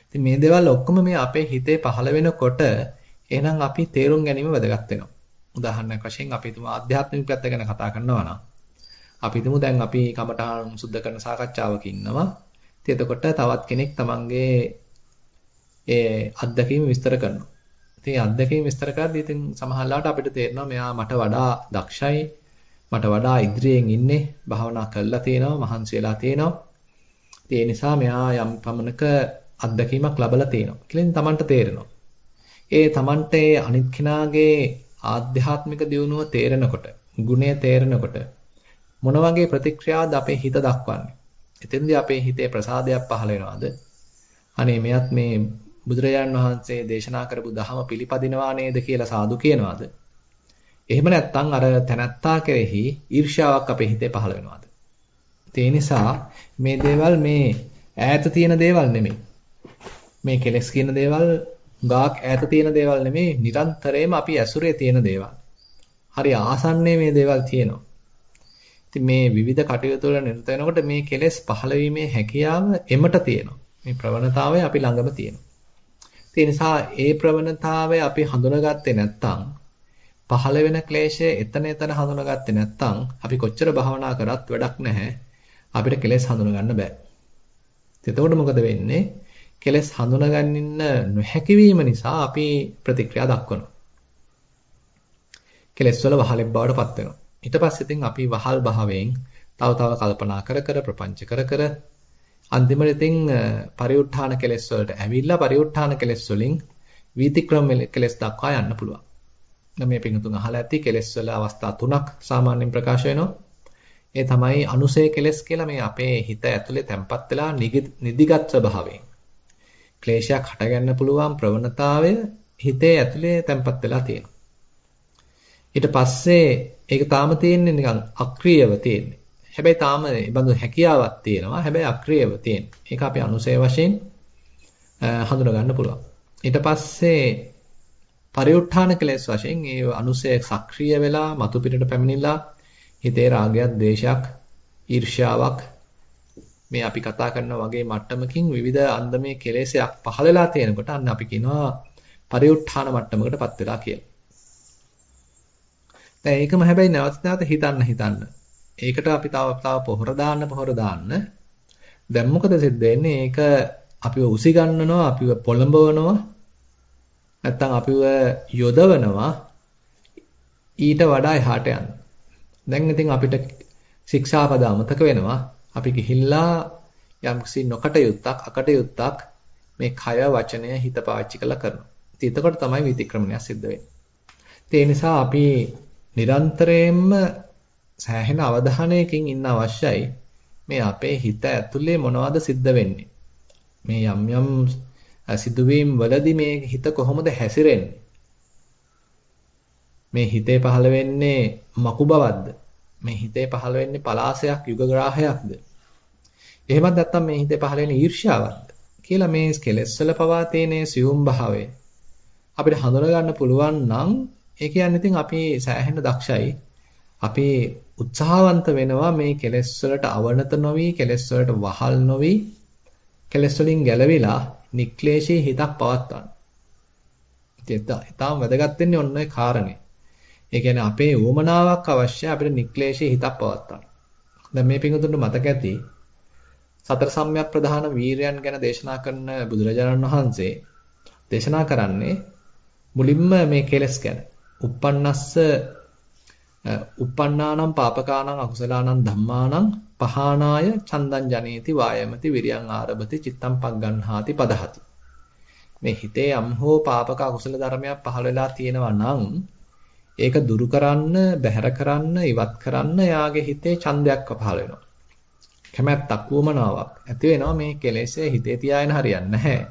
ඉතින් මේ දේවල් ඔක්කොම මේ අපේ හිතේ පහළ වෙනකොට එහෙනම් අපි තේරුම් ගැනීම වැදගත් වෙනවා. උදාහරණයක් වශයෙන් අපි තුමා ආධ්‍යාත්මික පැත්ත ගැන කතා කරනවා නම් අපි තුමු දැන් අපි කමඨාන් සුද්ධ කරන සාකච්ඡාවක ඉන්නවා. ඉතින් එතකොට තවත් කෙනෙක් තමන්ගේ ඒ අත්දැකීම විස්තර කරනවා. ඉතින් අත්දැකීම් විස්තර කරද්දී ඉතින් සමහරවිට අපිට තේරෙනවා මෙයා මට වඩා දක්ෂයි මට වඩා ඉදිරියෙන් ඉන්නේ භාවනා කරලා තියෙනවා මහන්සි වෙලා තියෙනවා. ඒ නිසා මෙයා යම් පමණක අත්දැකීමක් ලබලා තියෙනවා. කියලා ඉතින් Tamanට තේරෙනවා. ඒ Tamanට අනිත් කෙනාගේ ආධ්‍යාත්මික දියුණුව තේරෙනකොට, ගුණය තේරෙනකොට මොන වගේ ප්‍රතික්‍රියාවද අපේ හිත දක්වන්නේ? එතෙන්දී අපේ හිතේ ප්‍රසාදයක් පහළ වෙනවද? අනේ මෙයත් මේ බුදුරජාන් වහන්සේ දේශනා කරපු ධහම පිළිපදිනවා නේද කියලා සාදු කියනවාද? එහෙම නැත්නම් අර තැනැත්තා කෙරෙහි ඊර්ෂ්‍යාවක් අපේ හිතේ පහළ වෙනවාද? ඒ නිසා මේ දේවල් මේ ඈත තියෙන දේවල් නෙමෙයි. මේ කෙලස් කියන දේවල් ගාක් ඈත තියෙන දේවල් නෙමෙයි නිරන්තරයෙන්ම අපි ඇසුරේ තියෙන දේවල්. හරි ආසන්නයේ මේ දේවල් තියෙනවා. ඉතින් මේ විවිධ කටයුතු වල නිරත වෙනකොට මේ කෙලෙස් පහළ වීමේ හැකියාව එමට තියෙනවා. මේ ප්‍රවණතාවය අපි ළඟම තියෙනවා. ඒ නිසා ඒ ප්‍රවණතාවය අපි හඳුනාගත්තේ නැත්නම් පහළ වෙන ක්ලේශය එතන එතන හඳුනාගත්තේ නැත්නම් අපි කොච්චර භාවනා කරත් වැඩක් නැහැ. අපිට කෙලෙස් හඳුනගන්න බෑ. එතකොට මොකද වෙන්නේ? කෙලෙස් හඳුනගන්න නොහැකි නිසා අපි ප්‍රතික්‍රියා දක්වනවා. කෙලෙස් වල වහලෙක් බවට පත් වෙනවා. ඊට පස්සේ ඉතින් අපි වහල් භාවයෙන් තව තව කල්පනා කර කර ප්‍රපංච කර කර අන්තිමට ඉතින් පරිඋත් ทาน කෙලෙස් වලට ඇවිල්ලා පරිඋත් ทาน කෙලෙස් වලින් වීතික්‍රම කෙලෙස් දක්වා යන්න පුළුවන්. දැන් මේ පිඟුතුන් අහලා ඇති කෙලෙස් වල අවස්ථා තුනක් සාමාන්‍යයෙන් ප්‍රකාශ වෙනවා. ඒ තමයි අනුසය කෙලෙස් කියලා මේ අපේ හිත ඇතුලේ තැම්පත් වෙලා නිදිගත් ස්වභාවයෙන්. ක්ලේශයක් හටගන්න පුළුවන් ප්‍රවණතාවය හිතේ ඇතුලේ තැම්පත් වෙලා තියෙනවා. ඊට පස්සේ ඒක තාම තියෙන්නේ නිකන් අක්‍රියව තියෙන්නේ. හැබැයි තාම බඳු හැකියාවක් තියෙනවා. හැබැයි අක්‍රියව තියෙන. ඒක අපි අනුසය වශයෙන් හඳුනා ගන්න පුළුවන්. ඊට පස්සේ පරිඋත් ทาน කෙලෙස් වශයෙන් ඒ අනුසය සක්‍රිය වෙලා මතු පිටට පැමිණිලා හිතේ රාගයක්, ද්වේෂයක්, ඊර්ෂ්‍යාවක් මේ අපි කතා කරනා වගේ මට්ටමකින් විවිධ අන්දමේ කෙලෙසයක් පහළලා තියෙනකොට අන්න අපි කියනවා පරිඋත්ථාන මට්ටමකටපත් වෙලා කියලා. දැන් ඒකම හැබැයි නැවත නැවත හිතන්න හිතන්න. ඒකට අපි තව තව පොහොර දාන්න පොහොර දාන්න. දැන් මොකද සිද්ධ වෙන්නේ? ඒක අපිව උසි ගන්නනවා, අපිව පොළඹවනවා. නැත්තම් අපිව යොදවනවා ඊට වඩා එහාට යන්න. දැන් ඉතින් අපිට ශික්ෂාපද අමතක වෙනවා. අපි ගිහිල්ලා යම්කිසි නොකටයුත්තක් අකටයුත්තක් මේ කය වචනය හිත පාවිච්චි කරලා කරනවා. ඉතින් එතකොට තමයි විතික්‍රමණය සිද්ධ වෙන්නේ. ඒ නිසා අපි නිරන්තරයෙන්ම සෑහෙන අවධානයකින් ඉන්න අවශ්‍යයි. මේ අපේ හිත ඇතුලේ මොනවද සිද්ධ වෙන්නේ? මේ යම් යම් සිදුවීම් වලදී මේ හිත කොහොමද හැසිරෙන්නේ? මේ හිතේ පහළ වෙන්නේ මකු බවක්ද? මේ හිතේ පහළ වෙන්නේ පලාසයක් යුගග්‍රාහයක්ද? එහෙමත් නැත්නම් මේ හිතේ පහළ වෙන ඊර්ෂ්‍යාවක්ද? කියලා මේ ස්කෙලස් වල පවා තියෙන සියුම් භාවය අපිට හඳුනා ගන්න පුළුවන් නම් ඒ කියන්නේ ඉතින් අපි සෑහෙන දක්ෂයි. අපි උත්සාහවන්ත වෙනවා මේ කෙලෙස් වලට අවනත නොවි කෙලෙස් වලට වහල් නොවි කෙලෙස් වලින් ගැලවිලා නික්ලේශී හිතක් පවත්වන්න. ඉතින් ඊටාම වැදගත් වෙන්නේ ඔන්න ඔය කාරණේ. ඒ කියන්නේ අපේ උවමනාවක් අවශ්‍ය අපිට නික්ලේශී හිතක් පවත්වන්න. දැන් මේ පිඟුතුන්ට මතක ඇති සතර සම්‍යක් ප්‍රධාන වීරයන් ගැන දේශනා කරන බුදුරජාණන් වහන්සේ දේශනා කරන්නේ මුලින්ම මේ කෙලස් ගැන. uppannassa uppannānaṁ pāpakānaṁ akusalaanaṁ dhammānaṁ පහානාය චන්දං ජනේති වායමති විරියං ආරභති චිත්තං පග්ගණ්හාති පදහති මේ හිතේ යම් හෝ පාපක අකුසල ධර්මයක් පහළ වෙලා තියෙනවා නම් ඒක දුරු කරන්න බැහැර කරන්න ඉවත් කරන්න යාගේ හිතේ ඡන්දයක් පහළ වෙනවා. කැමැත්තක් වුමනාවක් ඇති වෙනවා මේ කෙලෙසේ හිතේ තියාගෙන හරියන්නේ නැහැ.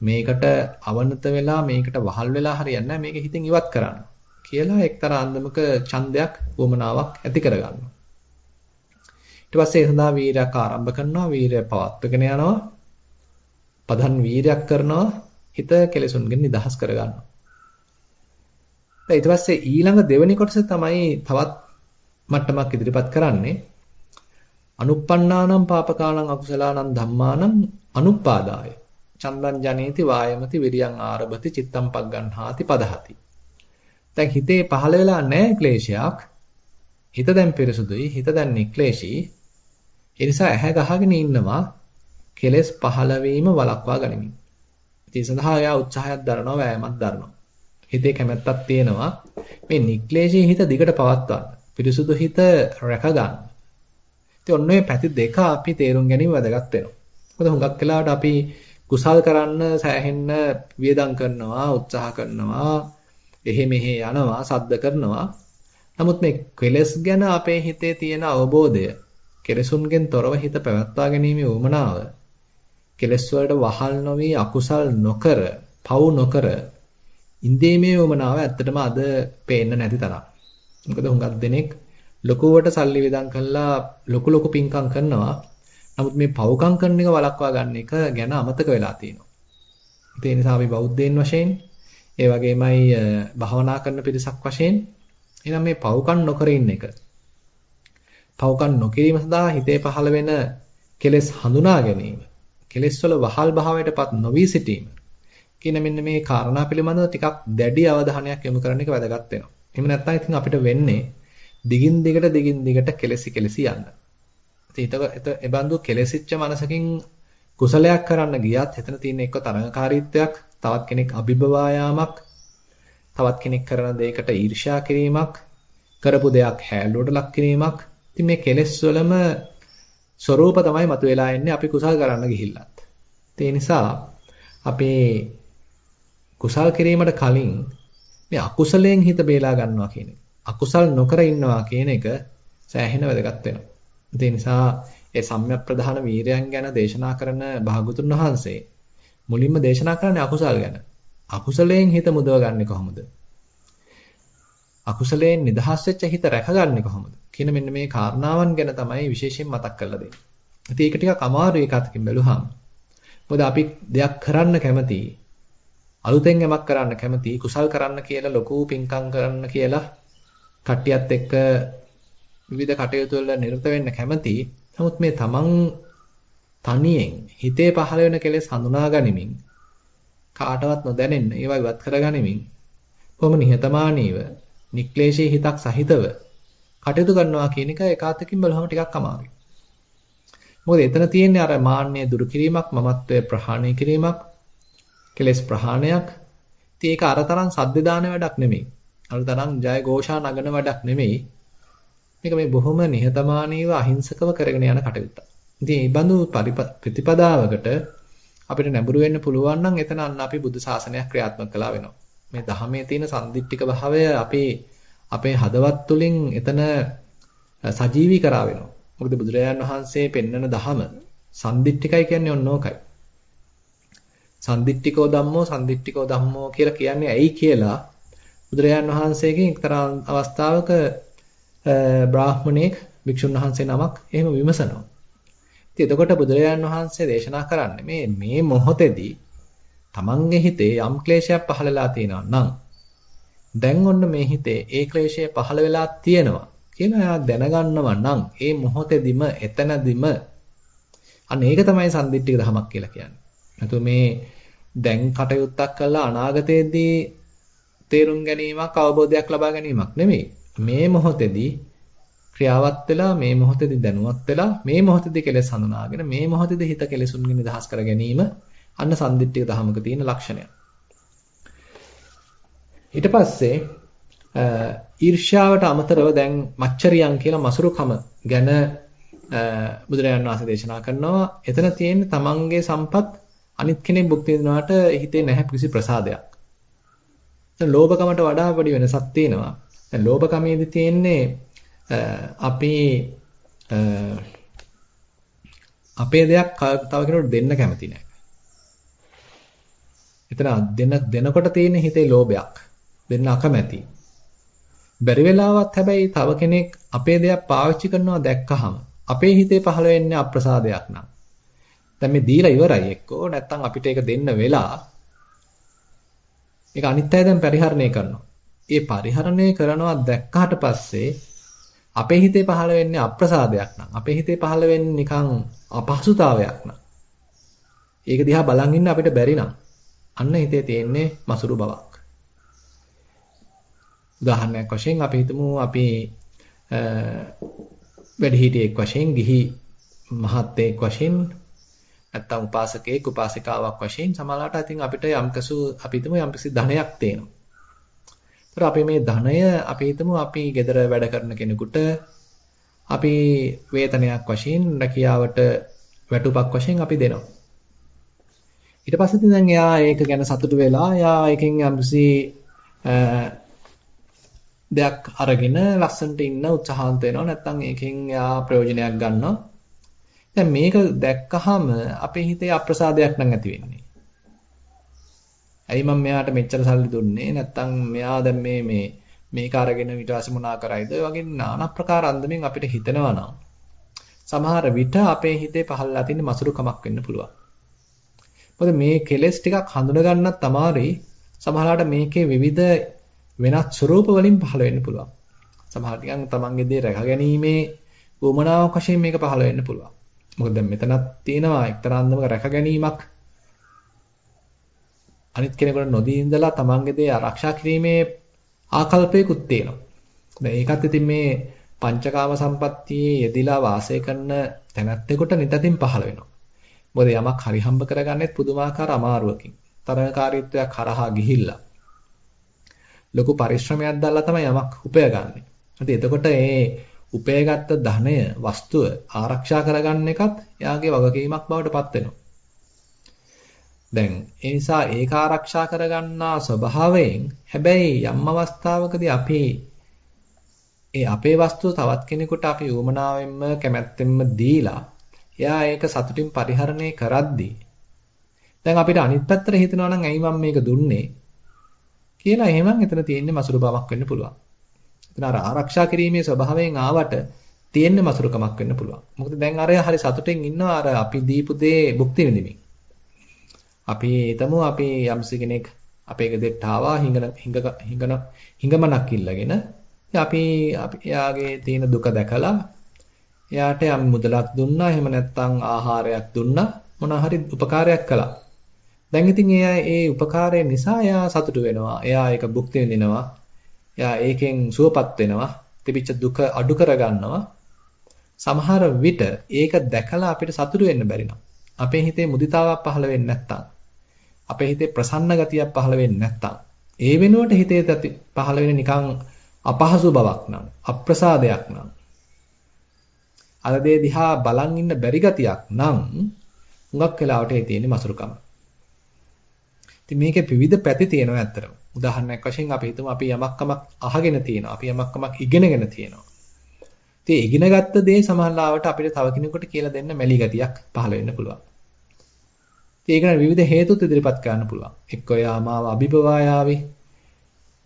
මේකට අවනත වෙලා මේකට වහල් වෙලා හරියන්නේ නැහැ. මේක හිතෙන් ඉවත් කරන්න කියලා එක්තරා අන්දමක ඡන්දයක් වුමනාවක් ඇති කරගන්නවා. ඊට පස්සේ ඒ සඳහා වීරයක් ආරම්භ කරනවා. වීරය පවත්වගෙන යනවා. පදන් වීරයක් කරනවා. හිත කෙලෙසුන්ගෙන් නිදහස් කරගන්නවා. දැන් ඊට පස්සේ ඊළඟ දෙවෙනි කොටස තමයි තවත් මට්ටමක් ඉදිරිපත් කරන්නේ. අනුප්පන්නානම් පාපකානම් අකුසලානම් ධම්මානම් අනුපාදාය චන්දං ජනේති වායමති විරියං ආරභති චිත්තම් පග්ගණ්හාති පදහති. දැන් හිතේ පහළ වෙලා නැහැ ක්ලේශයක්. හිත දැන් පිරිසුදුයි හිත දැන් නික්ලේශී. ඒ නිසා ඇහැ ගහගෙන ඉන්නවා කෙලෙස් පහළ වීම වළක්වා ගනිමින්. ඒ සඳහා එයා උත්සාහයක් දරනවා වෑයමක් දරනවා. හිතේ කැමැත්තක් තියෙනවා මේ නික්ලේශී හිත දිගට පවත්වන්න. පිරිසුදු හිත රැක ගන්න. ඉතින් ඔන්න ඔය පැති දෙක අපි තේරුම් ගැනීම වැදගත් වෙනවා. මොකද හුඟක් වෙලාවට අපි කුසල් කරන්න සෑහෙන්න වියදම් කරනවා, උත්සාහ කරනවා, එහෙ මෙහෙ යනවා, සද්ද කරනවා. නමුත් මේ කෙලස් ගැන අපේ හිතේ තියෙන අවබෝධය කෙලෙසුන්ගෙන් තොරව හිත පැවැත්වා ගැනීමේ උවමනාව කෙලෙස් වලට වහල් නොවි අකුසල් නොකර පව් නොකර ඉන්දීමේ උවමනාව ඇත්තටම අද පේන්න නැති තරම්. මොකද හුඟක් දෙනෙක් ලොකුවට සල්ලි විදන් කළා ලොකු ලොකු පින්කම් කරනවා. නමුත් මේ පව්කම් කරන එක වළක්වා ගන්න එක ගැන අමතක වෙලා තියෙනවා. ඒ නිසා අපි බෞද්ධයන් වශයෙන් ඒ වගේමයි භවනා කරන පිරිසක් වශයෙන් එහෙනම් මේ පව්කම් නොකර ඉන්න එක පව්කම් නොකිරීම සඳහා හිතේ පහළ වෙන කෙලෙස් හඳුනා ගැනීම කෙලෙස් වල වහල් භාවයටපත් නොවි සිටීම කියන මෙන්න මේ කාරණා පිළිබඳව ටිකක් දැඩි අවධානයක් යොමු කරන්න එක වැදගත් වෙනවා. එහෙම නැත්නම් ඉතින් අපිට වෙන්නේ දිගින් දිගට දිගින් දිගට කෙලෙසි කෙලෙසි යන්න. ඉතින් ඒක ඒ බඳු කෙලෙසිච්ච මනසකින් කුසලයක් කරන්න ගියත් එතන තියෙන එක්ක තරඟකාරීත්වයක්, තවත් කෙනෙක් අභිබවායාමක්, තවත් කෙනෙක් කරන දෙයකට ඊර්ෂ්‍යා කිරීමක්, කරපු දෙයක් හැලුවට ලක් කිරීමක්, ඉතින් මේ කෙලෙස් වලම ස්වરૂප තමයි මතුවලා එන්නේ අපි කුසල් කරන්න ගිහිල්ලත්. ඒ නිසා අපේ කුසල් කිරීමට කලින් මේ අකුසලයෙන් හිත බේලා ගන්නවා කියන එක. අකුසල් නොකර ඉන්නවා කියන එක සෑහෙන වැදගත් වෙනවා. ඒ නිසා ඒ සම්‍යක් ප්‍රධාන වීරයන් ගැන දේශනා කරන භාගතුන් වහන්සේ මුලින්ම දේශනා කරන්නේ අකුසල් ගැන. අකුසලයෙන් හිත මුදවගන්නේ කොහොමද? අකුසලයෙන් නිදහස් වෙච්ච හිත රැකගන්නේ කොහොමද? කියන මෙන්න මේ කාරණාවන් ගැන තමයි විශේෂයෙන් මතක් කරලා දෙන්නේ. ඉතින් ඒක ටිකක් අමාරු එකකින් බැලුවාම. මොකද අපි දෙයක් කරන්න කැමති අලුතෙන් යමක් කරන්න කැමති කුසල් කරන්න කියලා ලොකු පින්කම් කරන්න කියලා කට්ටියත් එක්ක විවිධ කටයුතු වල නිරත වෙන්න කැමති. නමුත් මේ තමන් තනියෙන් හිතේ පහළ වෙන කෙලෙස් හඳුනා ගනිමින් කාටවත් නොදැනෙන්න ඒවා ඉවත් කරගනිමින් කොහොම නිහතමානීව නික්ලේශී හිතක් සහිතව කටයුතු කරනවා කියන එක ඒකාතකින් බලවම ටිකක් අමාරුයි. මොකද එතන තියෙන්නේ අර මාන්නය දුරු කිරීමක්, මමත්වය ප්‍රහාණය කිරීමක්, කෙලෙස් ප්‍රහාණයක්. ඉතින් ඒක අරතරන් සද්ද දාන වැඩක් නෙමෙයි. අරතරන් ජය ഘോഷා නගන වැඩක් නෙමෙයි. මේක මේ බොහොම නිහතමානීව අහිංසකව කරගෙන යන කටයුත්තක්. ඉතින් මේ බඳු ප්‍රතිපදාවකට අපිට නැඹුරු වෙන්න පුළුවන් නම් එතන අන්න අපි බුදු ශාසනයක් ක්‍රියාත්මක කළා වෙනවා. මේ ධහමේ තියෙන සම්දිට්ඨික භාවය අපේ අපේ හදවත් තුළින් එතන සජීවී කරා වෙනවා. මොකද බුදුරජාණන් වහන්සේ පෙන්වන දහම සම්දිට්ඨිකයි කියන්නේ ඔන්න ඕකයි. සම්දිට්ඨිකෝ ධම්මෝ සම්දිට්ඨිකෝ ධම්මෝ කියලා කියන්නේ ඇයි කියලා බුදුරජාණන් වහන්සේගෙන් එක්තරා අවස්ථාවක බ්‍රාහ්මණෙක් භික්ෂුන් වහන්සේ නමක් එහෙම විමසනවා. ඉතින් එතකොට බුදුරජාණන් වහන්සේ දේශනා කරන්නේ මේ මේ මොහොතේදී තමන්ගේ හිතේ යම් ක්ලේශයක් පහළලා තියෙනවා නම් දැන් ඔන්න මේ හිතේ ඒ ක්ලේශය පහළ වෙලා තියෙනවා කියලා එයා දැනගන්නවා නම් ඒ මොහොතේදිම එතනදිම අන්න ඒක තමයි සම්දිට්ඨික ධමයක් කියලා කියන්නේ. නැතු මේ දැන් කටයුත්තක් කළා ක්‍රියාවත් වෙලා මේ මොහොතේදී දැනුවත් වෙලා මේ මොහොතේදී කෙලෙස් හඳුනාගෙන මේ මොහොතේදී හිත කෙලෙසුන්ගෙන් නිදහස් කර ගැනීම අන්න සම්දිට්ඨික ධහමක තියෙන ලක්ෂණයක්. ඊට පස්සේ ඊර්ෂ්‍යාවට අමතරව දැන් මච්චරියන් කියලා මසුරුකම ගැන බුදුරජාණන් වහන්සේ දේශනා කරනවා. එතන තියෙන්නේ තමන්ගේ සම්පත් අනිත් කෙනෙක් භුක්ති විඳිනවාට හිතේ නැහැ කිසි ප්‍රසාදයක්. දැන් ලෝභකමට වඩා වැඩි වෙනසක් තියෙනවා. දැන් ලෝභකමේදී තියෙන්නේ අපි අපේ දෙයක් තව කෙනෙකුට දෙන්න කැමති නැහැ. එතන දෙන දෙනකොට තියෙන හිතේ ලෝභයක්. දෙන්න අකමැති. බැරි වෙලාවත් හැබැයි තව කෙනෙක් අපේ දෙයක් පාවිච්චි කරනවා දැක්කහම අපේ හිතේ පහළ වෙන්නේ අප්‍රසාදයක් නම්. දැන් මේ දීලා ඉවරයි. එක්කෝ නැත්තම් අපිට ඒක දෙන්න වෙලා ඒක අනිත් අය දැන් පරිහරණය කරනවා. ඒ පරිහරණය කරනවා දැක්කාට පස්සේ අපේ හිතේ පහළ වෙන්නේ අප්‍රසාදයක් නම් අපේ හිතේ පහළ වෙන්නේ නිකන් අපහසුතාවයක් නම්. ඒක දිහා බලන් ඉන්න අපිට බැරි නම් අන්න හිතේ තියෙන්නේ මසුරු බවක්. උදාහරණයක් වශයෙන් අපි හිතමු අපි වැඩිහිටියෙක් වශයෙන් ගිහි මහත්යෙක් වශයෙන් නැත්තම් උපාසකයෙක් උපාසිකාවක් වශයෙන් සමහරවිට ඉතින් අපිට යම්කසු අපි හිතමු යම්කිසි ධනයක් තියෙනවා. ඒතර අපි මේ ධනය අපි හිතමු අපි ගෙදර වැඩ කරන කෙනෙකුට අපි වේතනයක් වශයෙන් රැකියාවට වැටුපක් වශයෙන් අපි දෙනවා. ඊට පස්සේ ඉතින් දැන් එයා ඒක ගැන සතුටු වෙලා එයා එකෙන් යම්කිසි දෙයක් අරගෙන ලස්සනට ඉන්න උත්සාහන්ත වෙනවා නැත්නම් ඒකෙන් එයා ප්‍රයෝජනයක් ගන්නවා දැන් මේක දැක්කහම අපේ හිතේ අප්‍රසාදයක් නම් ඇති වෙන්නේ. ඇයි මම මෙයාට මෙච්චර සල්ලි දුන්නේ? නැත්තම් මෙයා දැන් මේ මේ මේක අරගෙන ඊට පස්සේ මොනා කරයිද? ඔය වගේ নানা ප්‍රකාර අන්දමින් අපිට හිතනවා නම් සමහර විට අපේ හිතේ පහළලා තියෙන මසුරුකමක් වෙන්න පුළුවන්. මොකද මේ කෙලෙස් ටිකක් හඳුනා ගන්නත් අමාරුයි. සමහරවිට මේකේ විවිධ වෙනත් ස්වරූප වලින් පහළ වෙන්න පුළුවන්. සමහර නිකන් තමන්ගේ දේ රැක ගැනීමේ උමනාවක් වශයෙන් මේක පහළ වෙන්න පුළුවන්. මොකද දැන් මෙතනත් තියෙනවා එක්තරා අන්දමක රැකගැනීමක්. අනිත් කෙනෙකුට නොදී ඉඳලා තමන්ගේ දේ ආරක්ෂා කිරීමේ ආකල්පයකුත් තියෙනවා. දැන් ඒකත් ඉතින් මේ පංචකාම සම්පත්තියේ යෙදිලා වාසය කරන තැනැත්තෙකුට නිතින් පහළ වෙනවා. මොකද යමක් හරි හම්බ කරගන්නෙත් පුදුමාකාර අමාරුවකින්. තරඟකාරීත්වයක් හරහා ගිහිල්ලා ලොකු පරිශ්‍රමයක් දාලා තමයි යමක් උපයගන්නේ. ඉතින් එතකොට මේ උපයගත්ත ධනය වස්තුව ආරක්ෂා කරගන්න එකත් එයාගේ වගකීමක් බවට පත් වෙනවා. දැන් ඒ නිසා ඒක ආරක්ෂා කරගන්නා ස්වභාවයෙන් හැබැයි යම් අවස්ථාවකදී අපි ඒ අපේ වස්තුව තවත් කෙනෙකුට අපි උවමනාවෙන්ම කැමැත්තෙන්ම දීලා එයා ඒක සතුටින් පරිහරණය කරද්දී දැන් අපිට අනිත් පැත්තට හිතනවා නම් ඇයි මම මේක දුන්නේ කියලා එහෙමන් එතන තියෙන්නේ මසුරු බවක් වෙන්න පුළුවන්. එතන අර ආරක්ෂා කිරීමේ ස්වභාවයෙන් ආවට තියෙන්නේ මසුරුකමක් වෙන්න පුළුවන්. මොකද දැන් අර හරි සතුටින් ඉන්නවා අර අපි දීපු දේ භුක්ති විඳිමින්. අපි හිතමු අපි යම්සි කෙනෙක් අපේ ගෙදරට ආවා හිඟන හිඟන හිඟමනක් ඉල්ලගෙන අපි අපි එයාගේ තියෙන දුක දැකලා එයාට යම් මුදලක් දුන්නා එහෙම නැත්නම් ආහාරයක් දුන්නා මොනවා හරි උපකාරයක් කළා දැන් ඉතින් එයා ඒ උපකාරය නිසා එයා සතුටු වෙනවා. එයා ඒක භුක්ති විඳිනවා. එයා ඒකෙන් සුවපත් වෙනවා. තිබිච්ච දුක අඩු කරගන්නවා. සමහර විට ඒක දැකලා අපිට සතුටු වෙන්න බැරි අපේ හිතේ මුදිතාවක් පහළ වෙන්නේ නැත්තම් අපේ හිතේ ප්‍රසන්න ගතියක් පහළ වෙන්නේ නැත්තම් ඒ වෙනුවට හිතේ පහළ වෙන නිකන් අපහසු බවක් නම් අප්‍රසාදයක් නම් අර දේ දිහා බලන් ඉන්න බැරි ගතියක් නම් හුඟක් වෙලාවට ඒ තියෙන්නේ මසුරුකම. ඉතින් මේකේ විවිධ පැති තියෙනවා ඇත්තටම. උදාහරණයක් වශයෙන් අපි හිතමු අපි යමක්කමක් අහගෙන තියෙනවා. අපි යමක්කමක් ඉගෙනගෙන තියෙනවා. ඉතින් ඉගෙනගත්ත දේ සමහරවිට අපිට තව කෙනෙකුට කියලා දෙන්න මැලි ගතියක් පහළ වෙන්න පුළුවන්. ඉතින් ඒකට විවිධ හේතුත් ඉදිරිපත් කරන්න පුළුවන්. එක්ක එයා මාව අභිභවායාවි.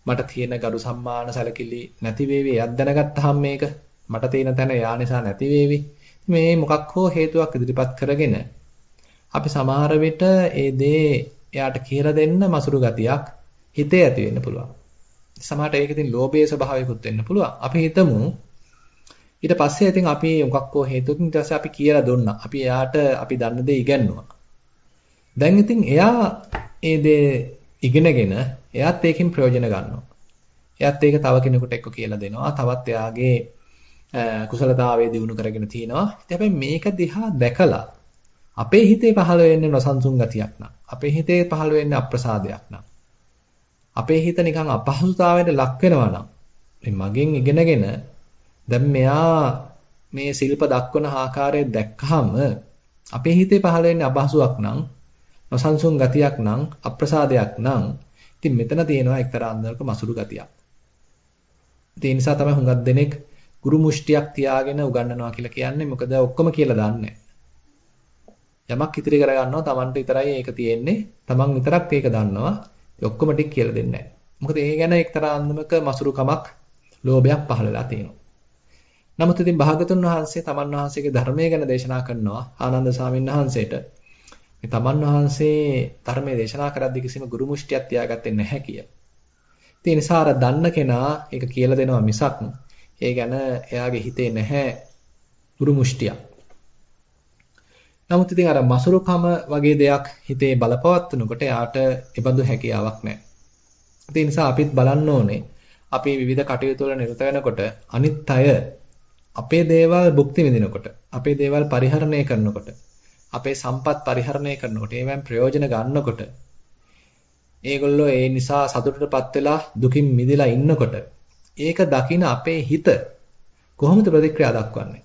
මට තියෙන ගරු සම්මාන සැලකිලි නැති වේවි. එයත් දැනගත්තාම මේක මට තියෙන තැන යා නිසා නැති වේවි. මේ මොකක් හෝ හේතුවක් ඉදිරිපත් කරගෙන අපි සමහර විට ඒ දේ එයාට කියලා දෙන්න මසුරු ගතියක් හිතේ ඇති වෙන්න පුළුවන්. සමහරට ඒක ඉතින් ලෝභයේ ස්වභාවයකුත් වෙන්න පුළුවන්. අපි හිතමු ඊට පස්සේ ඉතින් අපි මොකක් හෝ හේතුවකින් ඊට පස්සේ අපි කියලා දුන්නා. අපි එයාට අපි දන්න දේ ඉගැන්නුවා. දැන් ඉතින් එයා ඒ දේ ඉගෙනගෙන එයාත් ඒකෙන් ප්‍රයෝජන ගන්නවා. එයාත් ඒක තව කෙනෙකුට එක්ක කියලා දෙනවා. තවත් එයාගේ කුසලතාවයේ දිනු කරගෙන තිනවා. ඉතින් හැබැයි මේක දිහා දැකලා අපේ හිතේ පහළ වෙන්නේ නොසන්සුන් ගතියක් නම් අපේ හිතේ පහළ වෙන්නේ අප්‍රසාදයක් නම් අපේ හිත නිකන් අපහසුතාවයට ලක් වෙනවා නම් මගෙන් ඉගෙනගෙන දැන් මෙයා මේ ශිල්ප දක්වන ආකාරය දැක්කහම අපේ හිතේ පහළ වෙන්නේ අපහසුයක් නම් නොසන්සුන් ගතියක් නම් අප්‍රසාදයක් නම් ඉතින් මෙතන තියෙනවා එක්තරා අන්දමක මසුරු ගතියක්. ඒ නිසා තමයි හුඟක් දෙනෙක් ගුරු මුෂ්ටියක් තියාගෙන උගන්වනවා කියලා කියන්නේ මොකද ඔක්කොම කියලා දන්නේ යමක් ඉතිරි කරගන්නවා Tamanට විතරයි ඒක තියෙන්නේ. Taman විතරක් ඒක දන්නවා. ඒ ඔක්කොම ටික කියලා දෙන්නේ නැහැ. මොකද ඒ ගැන එක්තරා අන්දමක මසුරුකමක්, ලෝභයක් පහළලා තියෙනවා. නමුත් ඉතින් භාගතුන් වහන්සේ තමන් වහන්සේගේ ධර්මය ගැන දේශනා කරනවා ආනන්ද සාමින් වහන්සේට. මේ තමන් වහන්සේ ධර්මයේ දේශනා කරද්දී කිසිම ගුරු මුෂ්ටියක් තියාගත්තේ නැහැ කිය. ඒ නිසා අර දන්න කෙනා ඒක කියලා දෙනවා මිසක් ඒ ගැන එයාගේ හිතේ නැහැ ගුරු මුෂ්ටියක්. නමුත් ඉතින් අර මසුරුකම වගේ දෙයක් හිතේ බලපවත්වනකොට එයාට ඒබඳු හැකියාවක් නැහැ. ඒ නිසා අපිත් බලන්න ඕනේ අපි විවිධ කටයුතු වල නිරත වෙනකොට අනිත් අය අපේ දේවල් භුක්ති විඳිනකොට, අපේ දේවල් පරිහරණය කරනකොට, අපේ සම්පත් පරිහරණය කරනකොට, ඒවෙන් ප්‍රයෝජන ගන්නකොට, ඒගොල්ලෝ ඒ නිසා සතුටටපත් වෙලා දුකින් මිදලා ඉන්නකොට, ඒක දකින අපේ හිත කොහොමද ප්‍රතික්‍රියා දක්වන්නේ?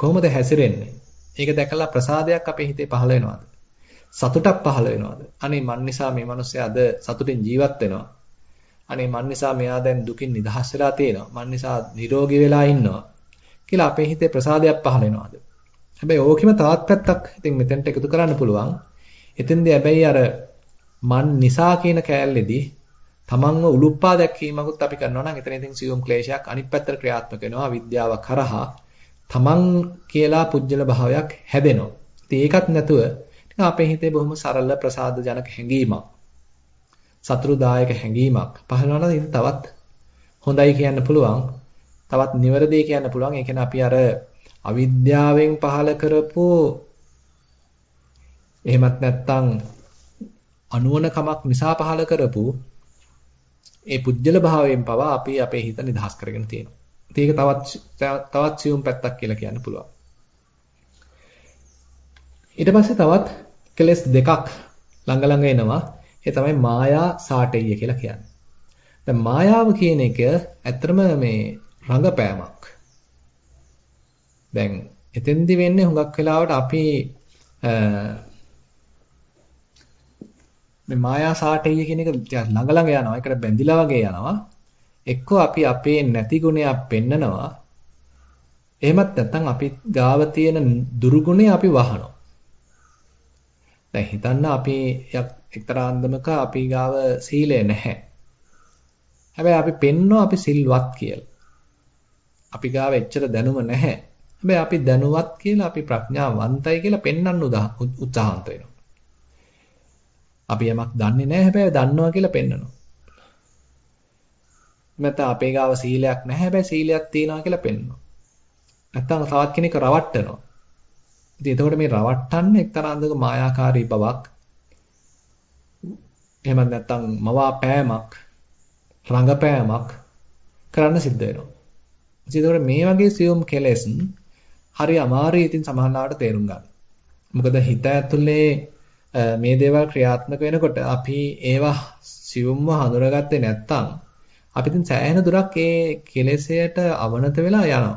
කොහොමද හැසිරෙන්නේ? ඒක දැකලා ප්‍රසාදයක් අපේ හිතේ පහළ වෙනවද? සතුටක් පහළ වෙනවද? අනේ මන් නිසා මේ මිනිස්සයා අද සතුටින් ජීවත් වෙනවා. අනේ මන් නිසා මෙයා දැන් දුකින් නිදහස් වෙලා තියෙනවා. මන් නිසා නිරෝගී වෙලා ඉන්නවා. කියලා අපේ හිතේ ප්‍රසාදයක් පහළ වෙනවාද? හැබැයි ඕකෙම තවත් පැත්තක් ඉතින් මෙතෙන්ට එකතු කරන්න පුළුවන්. එතෙන්දී හැබැයි අර මන් නිසා කියන කෑල්ලේදී තමන්ව උලුප්පා දැක්වීමකුත් අපි කරනවා නම් එතන ඉතින් සියුම් ක්ලේශයක් අනිත් පැත්තට ක්‍රියාත්මක වෙනවා විද්‍යාව කරහා තමන් කියලා පුජ්‍යල භාවයක් හැදෙනවා. ඉතින් ඒකත් නැතුව නිකන් අපේ හිතේ බොහොම සරල ප්‍රසාද ජනක හැඟීමක් සතුරුදායක හැඟීමක් පහළ වෙනවා තවත් හොඳයි කියන්න පුළුවන්. තවත් නිවැරදි කියන්න පුළුවන්. ඒ කියන්නේ අපි අර අවිද්‍යාවෙන් පහල කරපු එහෙමත් නැත්නම් අනුවන කමක් නිසා පහල කරපු ඒ පුජ්‍යල භාවයෙන් පවා අපි අපේ හිත නිදහස් කරගෙන තියෙනවා. ඒක තවත් තවත් සියුම් පැත්තක් කියලා කියන්න පුළුවන්. ඊට පස්සේ තවත් කෙලස් දෙකක් ළඟ ළඟ එනවා. ඒ තමයි මායා සාටෙය කියලා කියන්නේ. දැන් මායාව කියන එක ඇත්තටම මේ රඟපෑමක්. දැන් එතෙන්දි වෙන්නේ හුඟක් වෙලාවට අපි මේ මායා සාටේය කියන එක ළඟ ළඟ යනවා. ඒකට බැඳිලා වගේ යනවා. එක්කෝ අපි අපේ නැති ගුණයක් පෙන්නනවා. එහෙමත් නැත්නම් අපි ගාව තියෙන දුර්ගුණය අපි වහනවා. දැන් හිතන්න අපි එක්තරා අන්දමක අපි ගාව සීලය නැහැ. හැබැයි අපි පෙන්නෝ අපි සිල්වත් කියලා. අපි ගාව එච්චර දැනුම නැහැ. හැබැයි අපි දැනුවත් කියලා අපි ප්‍රඥාවන්තයි කියලා පෙන්වන්න උත්සාහන්ත වෙනවා. අපි යමක් දන්නේ නැහැ හැබැයි දන්නවා කියලා පෙන්වනවා. නැත්නම් අපේ ගාව සීලයක් නැහැ හැබැයි සීලයක් තියෙනවා කියලා පෙන්වනවා. නැත්නම් තවත් කෙනෙක් රවට්ටනවා. ඉතින් එතකොට මේ රවට්ටන්න එක්තරා අන්දක මායාකාරී බවක් එහෙමත් නැත්නම් මවා පෑමක් රංගපෑමක් කරන්න සිද්ධ වෙනවා. ඉතින් මේ වගේ සියුම් කෙලෙස් හරි අමාරුයි ඉතින් සමහරවිට තේරුම් ගන්න. මොකද හිත ඇතුලේ මේ දේවල් ක්‍රියාත්මක වෙනකොට අපි ඒවා සියුම්ව හඳුනාගත්තේ නැත්නම් අපි ඉතින් සෑහෙන දුරක් ඒ කෙලෙසයට අවනත වෙලා යනවා.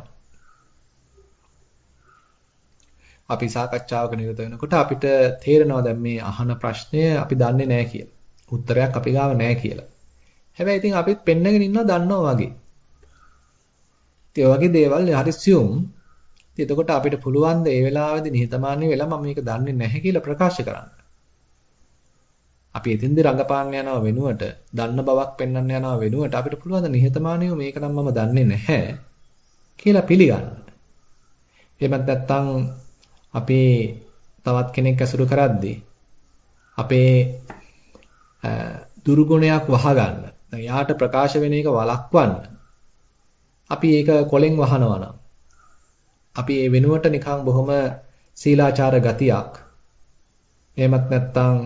අපි සාකච්ඡාවක නිරත වෙනකොට අපිට තේරෙනවා දැන් මේ අහන ප්‍රශ්නය අපි දන්නේ නැහැ කියලා. උත්තරයක් අපි ගාව නැහැ කියලා. හැබැයි ඉතින් අපිත් පෙන්නගෙන ඉන්නවා දන්නවා වගේ. ඉතින් වගේ දේවල් හරි සියුම්. ඉතින් එතකොට අපිට පුළුවන් ද මේ වෙලාවේදී නිහතමානී වෙලා මම මේක දන්නේ නැහැ කියලා ප්‍රකාශ කරන්න. අපි එතෙන්ද රංගපාන්න යනවා වෙනුවට දන්න බවක් පෙන්වන්න යනවා වෙනුවට අපිට පුළුවන් ද නිහතමානීව මේක නම් මම දන්නේ නැහැ කියලා පිළිගන්න. එහෙමත් නැත්නම් අපි තවත් කෙනෙක් ඇසුරු කරද්දී අපේ දුර්ගුණයක් වහගන්න. දැන් යාට ප්‍රකාශ වෙන එක වළක්වන්න අපි ඒක කොලෙන් වහනවා නම් අපි ඒ වෙනුවට නිකන් බොහොම සීලාචාර ගතියක් එහෙමත් නැත්නම්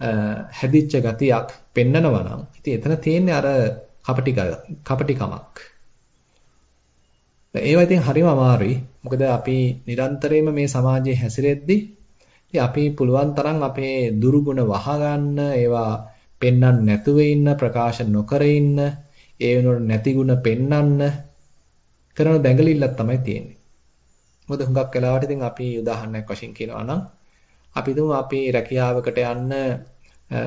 හැදිච්ච ගතියක් පෙන්නනවා නම් ඉතින් එතන තියෙන්නේ අර කපටි කපටිකමක් ඒවා ඉතින් හරිම අමාරුයි. මොකද අපි නිරන්තරයෙන්ම මේ සමාජයේ හැසිරෙද්දී ඉතින් අපි පුළුවන් තරම් අපේ දුරුගුණ වහගන්න ඒවා පෙන්වන්න නැතුව ඉන්න ප්‍රකාශ නොකර ඉන්න ඒ වෙනුවට නැති ಗುಣ පෙන්වන්න කරන දැඟලිල්ලක් තමයි තියෙන්නේ. මොකද හුඟක් වෙලාවට ඉතින් අපි උදාහරණයක් වශයෙන් කියනවා නම් අපි දුමු අපි රැකියාවකට යන්න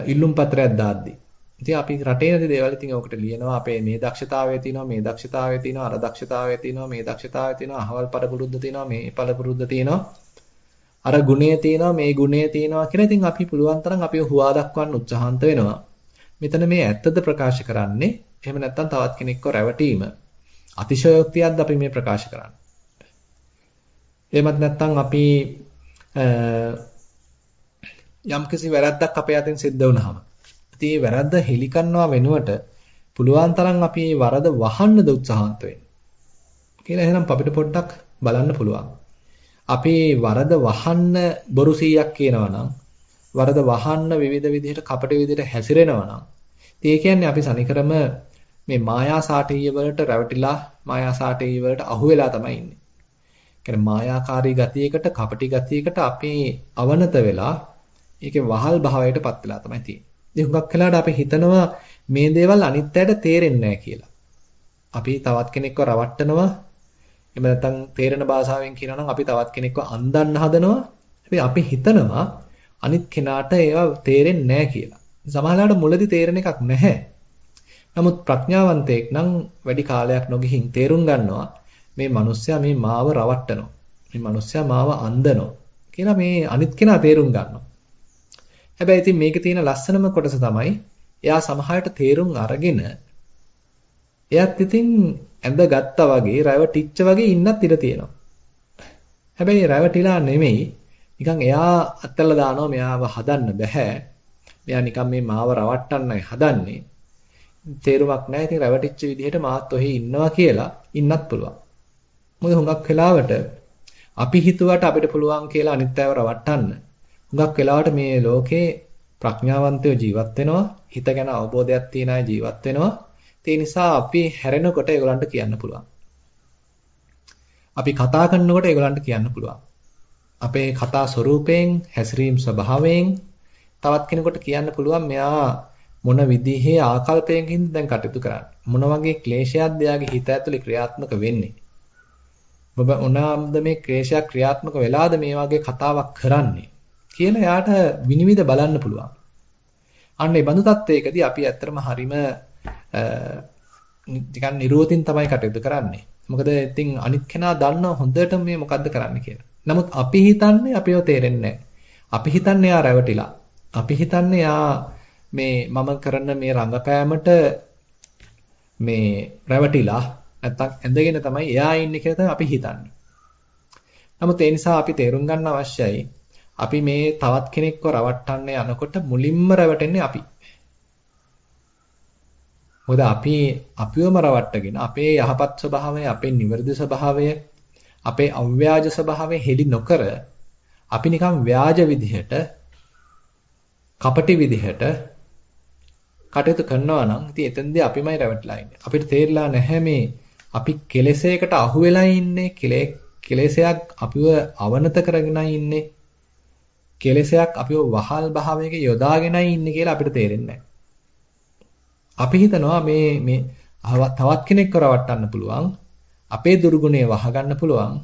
ඉල්ලුම් පත්‍රයක් දාද්දි. ඉතින් අපි රටේ නැති දේවල් ඉතින් ඔකට ලියනවා අපේ මේ දක්ෂතාවය තියෙනවා මේ දක්ෂතාවය තියෙනවා අර දක්ෂතාවය තියෙනවා මේ දක්ෂතාවය තියෙනවා අහවල් පරපුරුද්ද තියෙනවා මේ පරපුරුද්ද තියෙනවා අර ගුණය තියෙනවා මේ ගුණය තියෙනවා කියලා ඉතින් අපි පුළුවන් තරම් අපිව හුවා දක්වන්න උත්සාහන්ත වෙනවා. මෙතන මේ ඇත්තද ප්‍රකාශ කරන්නේ එහෙම නැත්නම් තවත් කෙනෙක්ව රැවටීම අතිශයෝක්තියක්ද අපි මේ ප්‍රකාශ කරන්නේ. එහෙමත් නැත්නම් අපි යම්කිසි වැරද්දක් අපේ අතින් සිද්ධ වුණාම ඉතින් මේ වැරද්ද හෙලි කරනවා වෙනුවට පුළුවන් තරම් අපි මේ වරද වහන්නද උත්සාහන්ත වෙන්නේ. කියලා එහෙනම් අපිට පොඩ්ඩක් බලන්න පුළුවන්. අපි වරද වහන්න බොරු 100ක් කියනවා නම් වරද වහන්න විවිධ විදිහට කපට විදිහට හැසිරෙනවා නම් ඉතින් ඒ කියන්නේ අපි සනිකරම මේ මායා සාටීය වලට රැවටිලා මායා සාටීය වලට අහු වෙලා තමයි ඉන්නේ. කියන්නේ මායාකාරී ගතියකට කපටි ගතියකට අපි අවනත වෙලා ඒකේ වහල් භාවයටපත් වෙලා තමයි තියෙන්නේ. ඉතින් හුඟක් වෙලාවට අපි හිතනවා මේ දේවල් අනිත් අයට තේරෙන්නේ නැහැ කියලා. අපි තවත් කෙනෙක්ව රවට්ටනවා එහෙම නැත්නම් තේරෙන භාෂාවෙන් කියනවා නම් අපි තවත් කෙනෙක්ව අන්දන්න හදනවා. හැබැයි අපි හිතනවා අනිත් කෙනාට ඒවා තේරෙන්නේ නැහැ කියලා. සමහරවිට මුලදී තේරෙන එකක් නැහැ. නමුත් ප්‍රඥාවන්තයෙක් නම් වැඩි කාලයක් නොගිහින් තේරුම් ගන්නවා මේ මිනිස්සයා මේ මාව රවට්ටනවා. මේ මිනිස්සයා මාව අන්දනවා කියලා මේ අනිත් කෙනා තේරුම් ගන්නවා. හැබැයි ඉතින් මේකේ තියෙන ලස්සනම කොටස තමයි එයා සමහරට තේරුම් අරගෙන එයත් ඉතින් ඇඳගත්තා වගේ රැවටිච්ච වගේ ඉන්නත් ඉඩ තියෙනවා. හැබැයි රැවටිලා නෙමෙයි නිකන් එයා අත්තලා දානවා මෙයාව හදන්න බෑ. මෙයා නිකන් මේ මාව රවට්ටන්නයි හදන්නේ. තේරුමක් නැහැ. ඉතින් රැවටිච්ච විදිහට මාත් ඔහි ඉන්නවා කියලා ඉන්නත් පුළුවන්. මොකද හුඟක් වෙලාවට අපි හිතුවට අපිට පුළුවන් කියලා අනිත් අයව රවට්ටන්න. හුඟක් වෙලාවට මේ ලෝකේ ප්‍රඥාවන්තයෝ ජීවත් වෙනවා. හිත ගැන අවබෝධයක් තියන අය ජීවත් වෙනවා. ඒ නිසා අපි හැරෙනකොට ඒගොල්ලන්ට කියන්න පුළුවන්. අපි කතා කරනකොට ඒගොල්ලන්ට කියන්න පුළුවන්. අපේ කතා ස්වරූපයෙන්, හැසිරීම් ස්වභාවයෙන් තවත් කෙනෙකුට කියන්න පුළුවන් මෙයා මොන විදිහේ ආකල්පයකින් දැන් කටයුතු කරන්නේ. මොන වගේ ක්ලේශයක්ද එයාගේ හිත ඇතුලේ ක්‍රියාත්මක වෙන්නේ. ඔබ මොනවාද මේ ක්ලේශයක් ක්‍රියාත්මක වෙලාද මේ වගේ කතාවක් කරන්නේ කියලා එයාට විනිවිද බලන්න පුළුවන්. අන්න ඒ බඳු තත්වයකදී අපි ඇත්තටම හරීම නිකන් නිරෝධින් තමයි කටයුතු කරන්නේ. මොකද ඉතින් අනිත් කෙනා දන්නව හොඳට මේ මොකද්ද කරන්න කියලා. නමුත් අපි හිතන්නේ අපිව තේරෙන්නේ අපි හිතන්නේ යා රැවටිලා. අපි හිතන්නේ යා මේ මම කරන මේ රංගපෑමට මේ රැවටිලා නැත්තම් ඇඳගෙන තමයි එයා ඉන්නේ කියලා තමයි අපි හිතන්නේ. නමුත් ඒ නිසා අපි තේරුම් ගන්න අවශ්‍යයි අපි මේ තවත් කෙනෙක්ව රවට්ටන්න යනකොට මුලින්ම රැවටෙන්නේ අපි. මොකද අපි අපිවම රවට්ටගෙන අපේ යහපත් ස්වභාවය, අපේ නිවැරදි ස්වභාවය, අපේ අව්‍යාජ ස්වභාවය හෙලි නොකර අපි නිකන් ව්‍යාජ විදිහට කපටි විදිහට කටයුතු කරනවා නම් ඉතින් එතෙන්දී අපිමයි රැවටිලා ඉන්නේ. අපිට තේරිලා නැහැ මේ අපි කෙලෙසයකට අහු වෙලා ඉන්නේ කෙලෙසයක් අපිව අවනත කරගෙන ඉන්නේ කෙලෙසයක් අපිව වහල් භාවයක යොදාගෙනයි ඉන්නේ කියලා අපිට තේරෙන්නේ අපි හිතනවා මේ මේ තවත් කෙනෙක්ව රවට්ටන්න පුළුවන් අපේ දුර්ගුණය වහගන්න පුළුවන්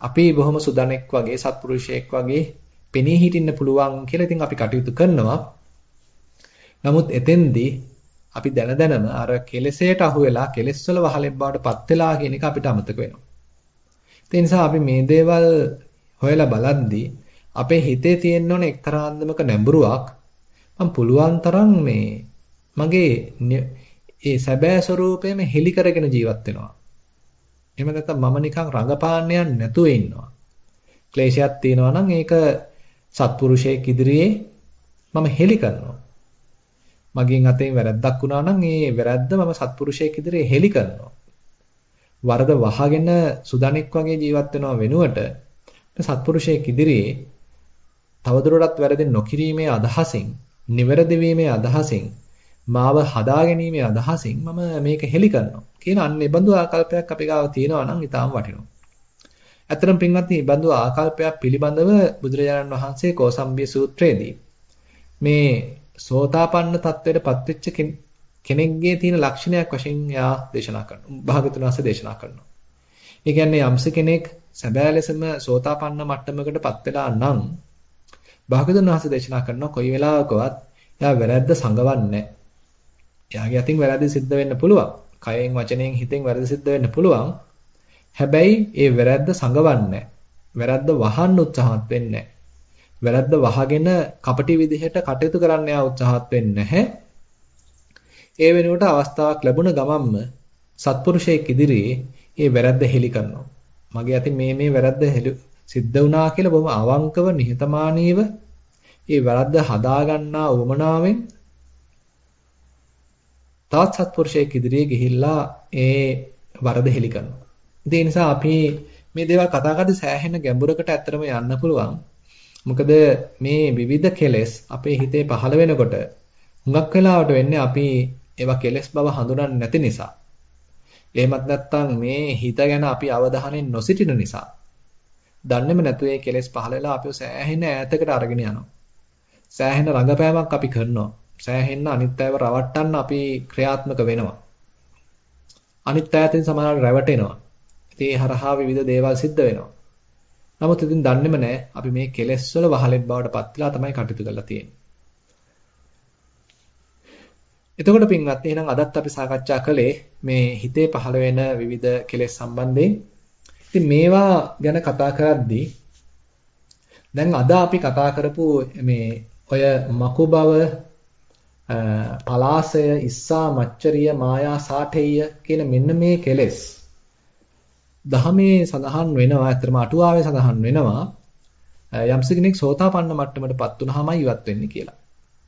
අපි බොහොම සුදනෙක් වගේ සත්පුරුෂයෙක් වගේ පෙනී හිටින්න පුළුවන් කියලා ඉතින් අපි කටයුතු කරනවා නමුත් එතෙන්දී අපි දැන දැනම අර කෙලෙසයට අහු වෙලා කෙලෙස් වල වහලෙක් බවට පත් වෙලා කියන එක අපිට අමතක වෙනවා. ඒ නිසා අපි මේ දේවල් හොයලා බලද්දී අපේ හිතේ තියෙන්න ඕන එක්තරා අන්දමක නැඹුරුවක් මම පුළුවන් තරම් මේ මගේ ඒ සැබෑ ස්වરૂපයම හෙලි කරගෙන ජීවත් වෙනවා. එහෙම නැත්නම් මම නිකන් රඟපාන්න යන්නේ නැතුව ඉන්නවා. ක්ලේශයක් තියෙනවා නම් ඒක සත්පුරුෂයෙක් ඉදිරියේ මම හෙලි කරනවා. මගෙන් අතෙන් වැරද්දක් වුණා නම් ඒ වැරද්ද මම සත්පුරුෂයෙක් ඉදිරියේ හෙලි කරනවා. වරද වහගෙන සුදණෙක් වගේ ජීවත් වෙනව වෙනුවට සත්පුරුෂයෙක් ඉදිරියේ තවදුරටත් වැරදි නොකිරීමේ අදහසින්, නිවැරදි වීමේ අදහසින් මාව හදාගැනීමේ අදහසින් මම මේක හෙලි කරනවා කියන අන්න ඒ බඳු ආකල්පයක් අපි ගාව තියෙනවා නම් ඊටාම වටිනවා. ඇත්තටම පින්වත්නි මේ බඳු ආකල්පයක් පිළිබඳව බුදුරජාණන් වහන්සේ කෝසම්බිය සූත්‍රයේදී මේ සෝතාපන්න තත්වයට පත්වෙච්ච කෙනෙක්ගේ තියෙන ලක්ෂණයක් වශයෙන් යා දේශනා කරනවා. භාගතුන් වහන්සේ දේශනා කරනවා. ඒ කියන්නේ යම්ස කෙනෙක් සැබෑ ලෙසම සෝතාපන්න මට්ටමකටපත් වෙලා නම් භාගතුන් වහන්සේ දේශනා කරනවා කොයි වෙලාවකවත් එයා වැරද්ද සංගවන්නේ එයාගේ අතින් වැරදි සිද්ධ වෙන්න පුළුවන්. කයෙන් වචනයෙන් හිතෙන් වැරදි සිද්ධ වෙන්න පුළුවන්. හැබැයි ඒ වැරද්ද සංගවන්නේ වැරද්ද වහන්න උත්සාහත් වෙන්නේ වැරද්ද වහගෙන කපටි විදිහට කටයුතු කරන්න යා උත්සාහත් වෙන්නේ නැහැ. ඒ වෙනුවට අවස්ථාවක් ලැබුණ ගමන්ම සත්පුරුෂයෙක් ඉදිරියේ ඒ වැරද්ද හෙලි කරනවා. මගේ අතින් මේ මේ වැරද්ද සිද්ධ වුණා කියලා බොහොම අවංකව නිහතමානීව ඒ වැරද්ද හදා ගන්නා උවමනාවෙන් තවත් සත්පුරුෂයෙක් ඉදිරියේ ගිහිල්ලා ඒ වරද හෙලි කරනවා. ඒ නිසා අපි මේ දේවල් කතා කරද්දී සෑහෙන ගැඹුරකට ඇත්තටම යන්න පුළුවන්. මොකද මේ විවිධ කෙලෙස් අපේ හිතේ පහළ වෙනකොට හුඟක් වෙලාවට වෙන්නේ අපි ඒවා කෙලෙස් බව හඳුනන්නේ නැති නිසා. එහෙමත් නැත්නම් මේ හිත ගැන අපි අවධානයෙන් නොසිටින නිසා. දන්නේම නැතු ඒ කෙලෙස් පහළ වෙලා අපිව සෑහෙන ඈතකට අරගෙන යනවා. සෑහෙන රඟපෑමක් අපි කරනවා. සෑහෙන අනිත් අයව රවට්ටන්න අපි ක්‍රියාත්මක වෙනවා. අනිත් අයතින් සමහරවිට රැවටෙනවා. ඉතින් ඒ හරහා විවිධ දේවල් සිද්ධ වෙනවා. නමුත් ඉතින් දන්නේම නැහැ අපි මේ කෙලෙස් වල වහලෙක් බවට පත් වෙලා තමයි කටයුතු කරලා තියෙන්නේ. එතකොට පින්වත් එහෙනම් අදත් අපි සාකච්ඡා කළේ මේ හිතේ පහළ වෙන විවිධ කෙලෙස් සම්බන්ධයෙන්. ඉතින් මේවා ගැන කතා කරද්දී දැන් අද අපි කතා කරපු මේ ඔය මකු බව පලාසය ඉස්සා මච්චරිය මායා සාඨේය කියන මෙන්න මේ කෙලෙස් දහමේ සඳහන් වෙනවා අතරම අටුවාවේ සඳහන් වෙනවා යම්ස කෙනෙක් සෝතාපන්න මට්ටමටපත් වුනහමයි ඉවත් වෙන්නේ කියලා.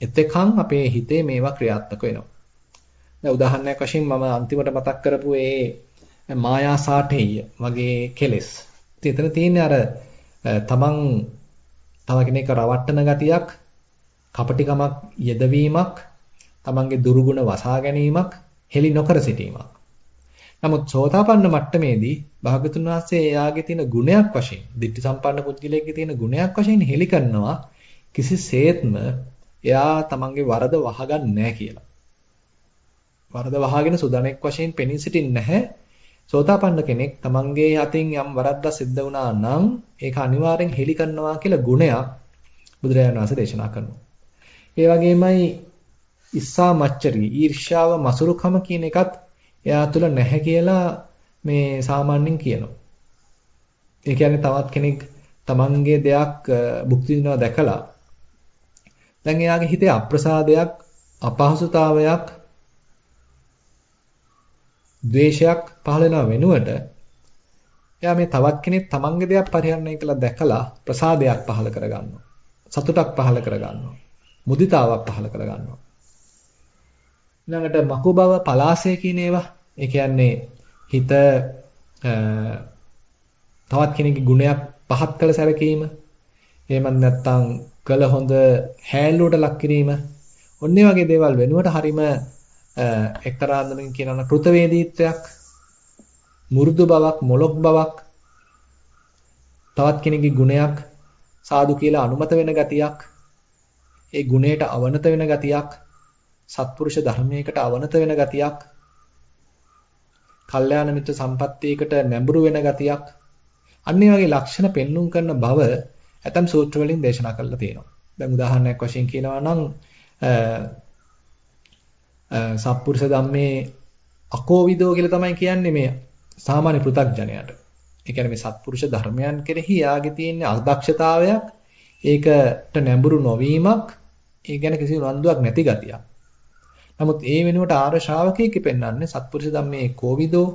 එතකන් අපේ හිතේ මේවා ක්‍රියාත්මක වෙනවා. දැන් උදාහරණයක් වශයෙන් මම අන්තිමට මතක් කරපු ඒ මායා සාඨේය වගේ කෙලෙස්. ඉතින් එතන තියෙන්නේ අර තමන් තව කෙනෙක් රවට්ටන ගතියක්, කපටිකමක් යෙදවීමක්, තමන්ගේ දුරුගුණ වසා ගැනීමක්, හෙලි නොකර සිටීමක්. නමුත් සෝතාපන්න මට්ටමේදී භාගතුන් වහන්සේ එයාගේ තියෙන ගුණයක් වශයෙන්, ditthi සම්පන්න පුද්ගලයෙක්ගේ තියෙන ගුණයක් වශයෙන් හෙලි කරනවා කිසිසේත්ම එයා තමන්ගේ වරද වහගන්නේ නැහැ කියලා. වරද වහගෙන සුදනෙක් වශයෙන් පෙනී සිටින්නේ නැහැ. සෝතාපන්න කෙනෙක් තමන්ගේ අතින් යම් වරද්දක් සිද්ධ වුණා නම් ඒක අනිවාර්යෙන් හෙලි කරනවා කියලා ගුණයක් බුදුරජාණන් වහන්සේ දේශනා කරනවා. ඒ වගේමයි ඉස්සා මච්චරි ඊර්ෂ්‍යාව මසුරුකම කියන එකත් එයා තුල නැහැ කියලා මේ සාමාන්‍යයෙන් කියනවා. ඒ කියන්නේ තවත් කෙනෙක් තමන්ගේ දෙයක් භුක්ති විඳිනවා දැකලා දැන් එයාගේ හිතේ අප්‍රසාදයක් අපහසුතාවයක් ද්වේෂයක් පහළ වෙනව වෙනුවට එයා මේ තවත් කෙනෙක් තමන්ගේ දෙයක් පරිහරණය කළා දැකලා ප්‍රසාදයක් පහළ කරගන්නවා. සතුටක් පහළ කරගන්නවා. මුදිතාවක් පහළ කරගන්නවා. ඊළඟට මකු බව පලාසය කියන ඒවා. ඒ කියන්නේ හිත තවත් කෙනෙකුගේ ගුණයක් පහත් කළ සැලකීම. එහෙමත් නැත්නම් කළ හොඳ හැල්ලුවට ලක් කිරීම. ඔන්නේ වගේ දේවල් වෙනුවට හරීම එක්තරා අන්දමකින් කියනවා කෘතවේදීත්වයක් මුරුදු බවක් මොලොක් බවක් තවත් කෙනෙකුගේ ගුණයක් සාදු කියලා අනුමත වෙන ගතියක් ඒ ගුණයට අවනත වෙන ගතියක් සත්පුරුෂ ධර්මයකට අවනත වෙන ගතියක් කල්යාණ මිත්‍ර සම්පත්තියකට නැඹුරු වෙන ගතියක් අන්න වගේ ලක්ෂණ පෙන්눔 කරන බව ඇතම් සූත්‍ර වලින් දේශනා කරලා තියෙනවා. දැන් උදාහරණයක් වශයෙන් කියනවා නම් සත්පුරුෂ ධම්මේ අකෝවිදෝ කියලා තමයි කියන්නේ මේ සාමාන්‍ය පෘථග්ජනයට. ඒ කියන්නේ මේ සත්පුරුෂ ධර්මයන් කෙරෙහි යාගේ තියෙන අදක්ෂතාවයක් ඒකට නැඹුරු නොවීමක් ඒ ගැන කිසි උනන්දුවක් නැති ගතියක්. නමුත් ඒ වෙනුවට ආර්ය ශ්‍රාවකයෙක් පෙන්වන්නේ සත්පුරුෂ ධම්මේ කෝවිදෝ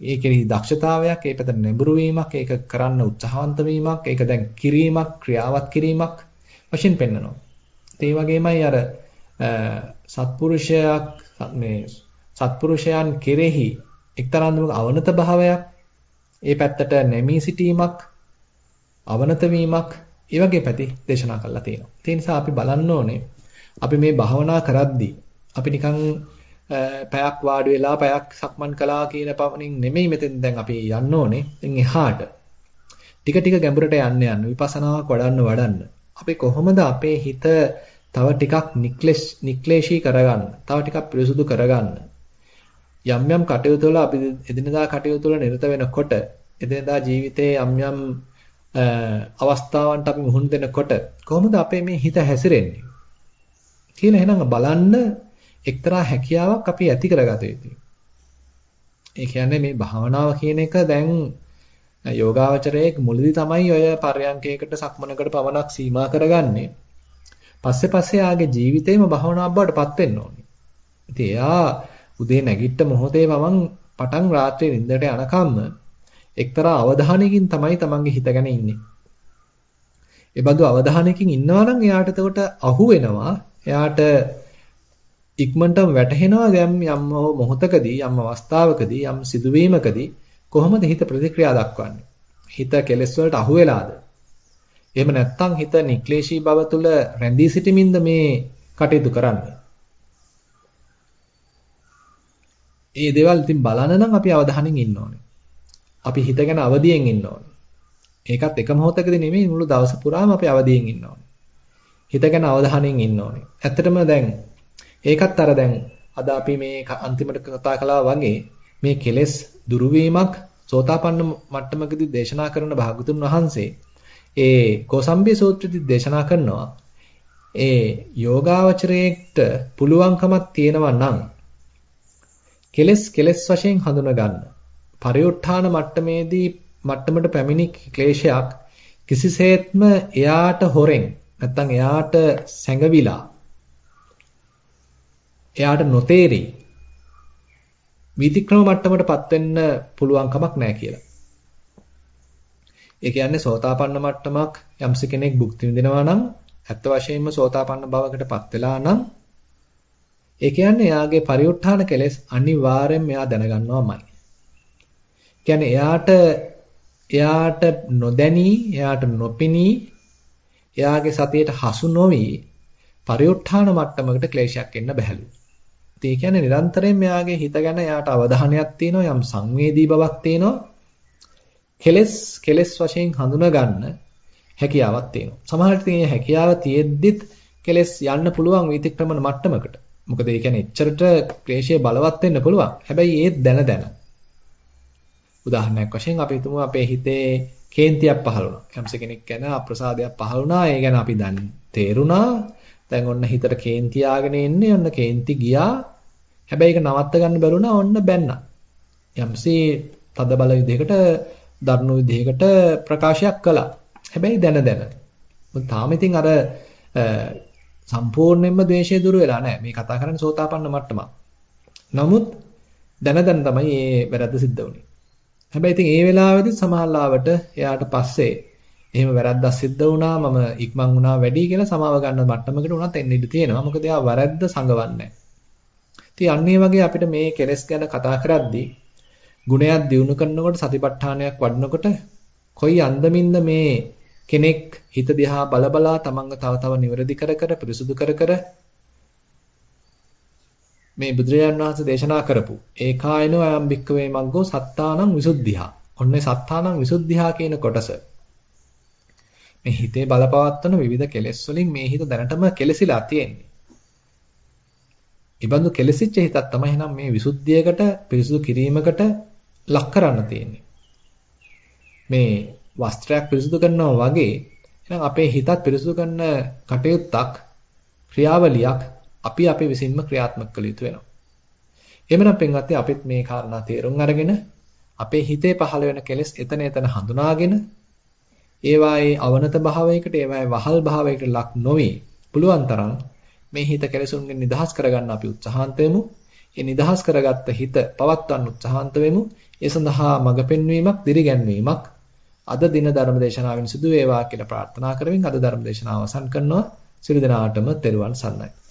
ඒ කෙරෙහි දක්ෂතාවයක් ඒ පැත්තට නැඹුරු වීමක් ඒක කරන්න උත්සාහවන්ත වීමක් ඒක දැන් කිරීමක් ක්‍රියාවත් කිරීමක් වශයෙන් පෙන්වනවා. ඒ වගේමයි අර සත්පුරුෂයක් මේ සත්පුරුෂයන් කෙරෙහි එක්තරාන්දමක අවනත භාවයක් ඒ පැත්තට නැමී සිටීමක් අවනත වීමක් ඒ වගේ පැති දේශනා කරලා තියෙනවා. ඒ නිසා අපි බලන්න ඕනේ අපි මේ භාවනා කරද්දී අපි නිකන් පැයක් වාඩි වෙලා පැයක් සක්මන් කළා කියන පමණින් නෙමෙයි මෙතෙන් දැන් අපි යන්න ඕනේ. දැන් එහාට ටික ටික ගැඹුරට යන්න යන්න විපස්සනාවක් වඩන්න වඩන්න. අපි කොහොමද අපේ හිත තව ටිකක් නික්ලේශී කරගන්න. තව ටිකක් පිරිසුදු කරගන්න. යම් යම් කටයුතු වල අපි එදිනදා කටයුතු වල නිරත වෙනකොට එදිනදා ජීවිතයේ යම් යම් අවස්ථාවන්ට අපි මුහුණ දෙනකොට කොහොමද අපේ මේ හිත හැසිරෙන්නේ කියලා එහෙනම් බලන්න එක්තරා හැකියාවක් අපි ඇති කරගත යුතුයි. ඒ කියන්නේ මේ භාවනාව කියන එක දැන් යෝගාවචරයේ මුලදී තමයි ඔය පර්යංකයකට සක්මනකට පමණක් සීමා කරගන්නේ. පස්සේ පස්සේ ආගේ ජීවිතේම භාවනාවක් බවට පත් වෙන්න ඕනේ. ඉතින් එයා උදේ නැගිට මොහොතේ පමන් පටන් රාත්‍රියේ නිින්දට යනකම්ම එක්තරා අවධානයකින් තමයි තමන්ගේ හිත ගැන ඉන්නේ. ඒ බඳු අවධානයකින් ඉන්නවා නම් එයාට එතකොට අහු වෙනවා. එයාට ඉක්මනටම වැටහෙනවා දැන් යම් මොහොතකදී යම් අවස්ථාවකදී යම් සිදුවීමකදී කොහොමද හිත ප්‍රතික්‍රියා දක්වන්නේ? හිත කෙලෙස් වලට අහු වෙලාද? එහෙම නැත්නම් හිත නික්ලේශී බව තුළ රැඳී සිටමින්ද මේ කටයුතු කරන්නේ? ඒ දේවල් ඉතින් බලන්න නම් අපි අවධානයෙන් ඉන්න ඕනේ. අපි හිත ගැන අවදියෙන් ඉන්න ඕනේ. ඒකත් එක මොහොතකදී නෙමෙයි මුළු දවස පුරාම අපි අවදියෙන් ඉන්න ඕනේ. හිත ගැන අවධානයෙන් ඉන්න ඕනේ. ඇත්තටම දැන් ඒකත් අර දැන් අද අපි මේ අන්තිමට කතා කළා වගේ මේ කෙලෙස් දුරුවීමක් සෝතාපන්න මට්ටමකදී දේශනා කරන භාගතුන් වහන්සේ ඒ කෝසම්බී සූත්‍රයේදී දේශනා කරනවා ඒ යෝගාවචරයේට පුළුවන්කමක් තියෙනවා නම් කෙලෙස් කෙලෙස් වශයෙන් හඳුනා ගන්න. පරිඋත්ථාන මට්ටමේදී මට්ටමට පැමිණි ක්ලේශයක් කිසිසේත්ම එයාට හොරෙන් නැත්තම් එයාට සැඟවිලා එයාට නොතේරි විතික්‍රම මට්ටමටපත් වෙන්න පුළුවන් කමක් නැහැ කියලා. ඒ කියන්නේ සෝතාපන්න මට්ටමක් යම්ස කෙනෙක් භුක්ති විඳිනවා නම් ඇත්ත වශයෙන්ම සෝතාපන්න භවකටපත් වෙලා නම් ඒ කියන්නේ එයාගේ පරිඋත්ථාන කෙලෙස් අනිවාර්යෙන් එයා දැනගන්නවාමයි. කියන්නේ එයාට එයාට නොදැනී, එයාට නොපෙනී, එයාගේ සතියට හසු නොවි පරිඋත්ථාන මට්ටමකට ක්ලේශයක් එන්න බැහැලු. ඒ කියන්නේ නිරන්තරයෙන් මෙයාගේ හිත ගැන එයාට අවධානයක් තියෙනවා, යම් සංවේදී බවක් තියෙනවා. කෙලස් කෙලස් වශයෙන් හඳුනා ගන්න හැකියාවක් තියෙනවා. සමහරවිට මේ හැකියාව තියෙද්දිත් කෙලස් යන්න පුළුවන් විතික්‍රමන මට්ටමකට. මොකද ඒ කියන්නේ එච්චරට ක්ලේශය බලවත් වෙන්න පුළුවන්. හැබැයි ඒත් දැන දැන. උදාහරණයක් වශයෙන් අපි හිතමු අපේ හිතේ කේන්තියක් පහළ වුණා. යම්ස කෙනෙක් ගැන අප්‍රසාදයක් පහළ වුණා. ඒ ගැන අපි දැන් තේරුණා. දැන් ඔන්න හිතට කේන්ති ආගෙන එන්නේ. ඔන්න කේන්ති ගියා. හැබැයි ඒක නවත්ත ගන්න බැරුණා. ඔන්න බැන්නා. යම්සේ තද බල විදිහකට දරුණු විදිහකට ප්‍රකාශයක් කළා. හැබැයි දැන දැන. මොකද තාම ඉතින් අර සම්පූර්ණයෙන්ම ද්වේෂය දුර වෙලා නැහැ. මේ කතා කරන්නේ සෝතාපන්න මට්ටමක්. නමුත් දැන දැන තමයි මේ වැරද්ද සිද්ධ වුනේ. හැබැයි ඉතින් ඒ වෙලාවේදී සමහරලාවට එයාට පස්සේ එහෙම වැරද්දක් සිද්ධ වුණා මම ඉක්මන් වුණා වැඩි කියලා සමාව ගන්න මට්ටමකට උනත් එන්න ඉඩ තියෙනවා. මොකද එයා වැරද්ද සංගවන්නේ නැහැ. අන්නේ වගේ අපිට මේ කෙලස් ගැන කතා කරද්දී ගුණයක් දිනු කරනකොට සතිපට්ඨානයක් වඩනකොට කොයි අන්දමින්ද මේ කෙනෙක් හිත දිහා බලබලා තමන්ව තව තව නිවැරදි කර කර පිරිසුදු කර කර මේ බුදුරජාණන් වහන්සේ දේශනා කරපු ඒකායනෝ අයම් භික්කවේ මග්ගෝ සත්තානං විසුද්ධිහා. ඔන්නේ සත්තානං විසුද්ධිහා කියන කොටස. මේ හිතේ බලපවත්වන විවිධ කෙලෙස් වලින් මේ හිත දැනටම කෙලසිලා තියෙන්නේ. ඊබඳු කෙලසිච්ච හිතක් තමයි එහෙනම් මේ විසුද්ධියකට පිරිසුදු කිරීමකට ලක් කරන්න තියෙන්නේ. මේ වස්ත්‍රයක් පිරිසුදු කරනවා වගේ එහෙනම් අපේ හිතත් පිරිසුදු කරන කටයුත්තක් ක්‍රියාවලියක් අපි අපේ විසින්ම ක්‍රියාත්මක කළ යුතු වෙනවා. එහෙමනම් පින්වත්නි අපිත් මේ කාරණා තේරුම් අරගෙන අපේ හිතේ පහළ වෙන කෙලෙස් එතන එතන හඳුනාගෙන ඒවායේ අවනත භාවයකට ඒවායේ වහල් භාවයකට ලක් නොවි පුළුවන් තරම් මේ හිත කෙලෙසුන්ගෙන් නිදහස් කරගන්න අපි උත්සාහන්ත වෙමු. ඒ නිදහස් කරගත්ත හිත පවත්වන්න උත්සාහන්ත වෙමු. ඒ සඳහා මඟ පෙන්වීමක්, දිරිගැන්වීමක් අද දින ධර්ම දේශනාවෙන් සිදු වේවා කියලා ප්‍රාර්ථනා කරමින් අද ධර්ම දේශනාව අවසන් කරනවා. සියලු දෙනාටම තෙරුවන් සරණයි.